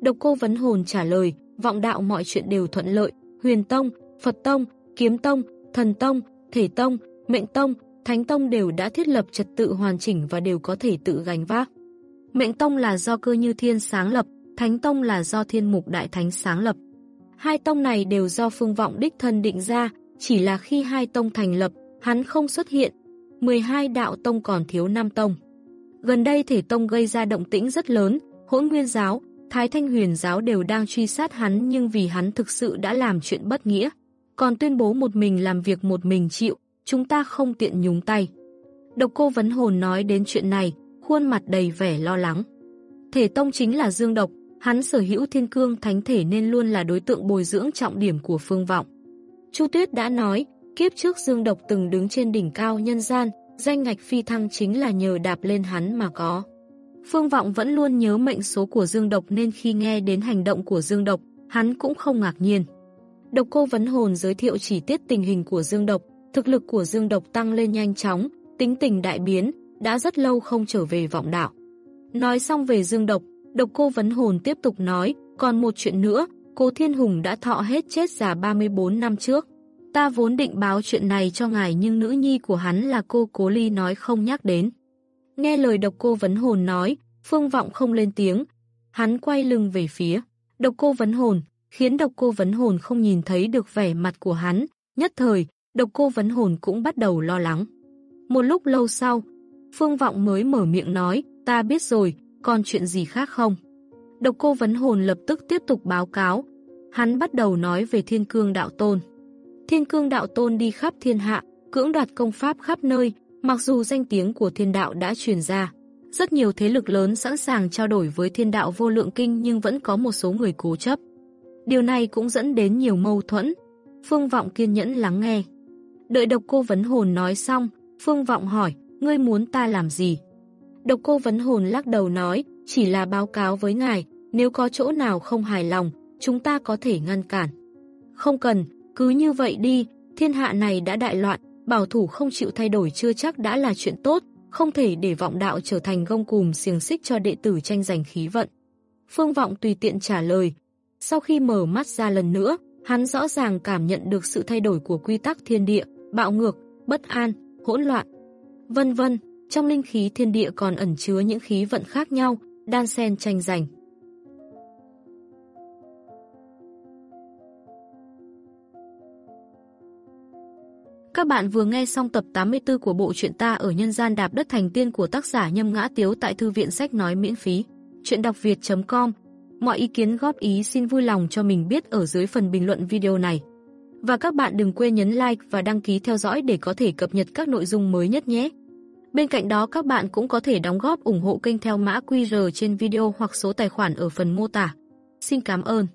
Độc cô vấn hồn trả lời, vọng đạo mọi chuyện đều thuận lợi, huyền tông, Phật tông, kiếm tông, thần tông, thể tông, mệnh tông, thánh tông đều đã thiết lập trật tự hoàn chỉnh và đều có thể tự gánh vác. Mệnh tông là do cơ như thiên sáng lập, thánh tông là do thiên mục đại thánh sáng lập. Hai tông này đều do phương vọng đích thân định ra, chỉ là khi hai tông thành lập, hắn không xuất hiện. 12 đạo tông còn thiếu 5 tông. Gần đây thể tông gây ra động tĩnh rất lớn, hỗn nguyên giáo, Thái Thanh huyền giáo đều đang truy sát hắn nhưng vì hắn thực sự đã làm chuyện bất nghĩa. Còn tuyên bố một mình làm việc một mình chịu, chúng ta không tiện nhúng tay. Độc cô vấn hồn nói đến chuyện này, khuôn mặt đầy vẻ lo lắng. Thể tông chính là dương độc, hắn sở hữu thiên cương thánh thể nên luôn là đối tượng bồi dưỡng trọng điểm của phương vọng. Chu Tuyết đã nói, kiếp trước dương độc từng đứng trên đỉnh cao nhân gian, danh ngạch phi thăng chính là nhờ đạp lên hắn mà có. Phương Vọng vẫn luôn nhớ mệnh số của Dương Độc nên khi nghe đến hành động của Dương Độc, hắn cũng không ngạc nhiên. Độc cô vấn hồn giới thiệu chỉ tiết tình hình của Dương Độc, thực lực của Dương Độc tăng lên nhanh chóng, tính tình đại biến, đã rất lâu không trở về vọng đạo. Nói xong về Dương Độc, độc cô vấn hồn tiếp tục nói, còn một chuyện nữa, cô Thiên Hùng đã thọ hết chết già 34 năm trước. Ta vốn định báo chuyện này cho ngài nhưng nữ nhi của hắn là cô Cố Ly nói không nhắc đến. Nghe lời độc cô vấn hồn nói, phương vọng không lên tiếng. Hắn quay lưng về phía. Độc cô vấn hồn, khiến độc cô vấn hồn không nhìn thấy được vẻ mặt của hắn. Nhất thời, độc cô vấn hồn cũng bắt đầu lo lắng. Một lúc lâu sau, phương vọng mới mở miệng nói, ta biết rồi, còn chuyện gì khác không? Độc cô vấn hồn lập tức tiếp tục báo cáo. Hắn bắt đầu nói về thiên cương đạo tôn. Thiên cương đạo tôn đi khắp thiên hạ, cưỡng đoạt công pháp khắp nơi, mặc dù danh tiếng của thiên đạo đã truyền ra. Rất nhiều thế lực lớn sẵn sàng trao đổi với thiên đạo vô lượng kinh nhưng vẫn có một số người cố chấp. Điều này cũng dẫn đến nhiều mâu thuẫn. Phương Vọng kiên nhẫn lắng nghe. Đợi độc cô vấn hồn nói xong, Phương Vọng hỏi, ngươi muốn ta làm gì? Độc cô vấn hồn lắc đầu nói, chỉ là báo cáo với ngài, nếu có chỗ nào không hài lòng, chúng ta có thể ngăn cản. Không cần, cứ như vậy đi, thiên hạ này đã đại loạn, bảo thủ không chịu thay đổi chưa chắc đã là chuyện tốt, không thể để vọng đạo trở thành gông cùm xiềng xích cho đệ tử tranh giành khí vận. Phương Vọng tùy tiện trả lời. Sau khi mở mắt ra lần nữa, hắn rõ ràng cảm nhận được sự thay đổi của quy tắc thiên địa, bạo ngược, bất an, hỗn loạn. Vân vân, trong linh khí thiên địa còn ẩn chứa những khí vận khác nhau, đan xen tranh giành. Các bạn vừa nghe xong tập 84 của bộ truyện ta ở nhân gian đạp đất thành tiên của tác giả Nhâm Ngã Tiếu tại thư viện sách nói miễn phí. Chuyện đọc việt.com Mọi ý kiến góp ý xin vui lòng cho mình biết ở dưới phần bình luận video này. Và các bạn đừng quên nhấn like và đăng ký theo dõi để có thể cập nhật các nội dung mới nhất nhé. Bên cạnh đó, các bạn cũng có thể đóng góp ủng hộ kênh theo mã QR trên video hoặc số tài khoản ở phần mô tả. Xin cảm ơn.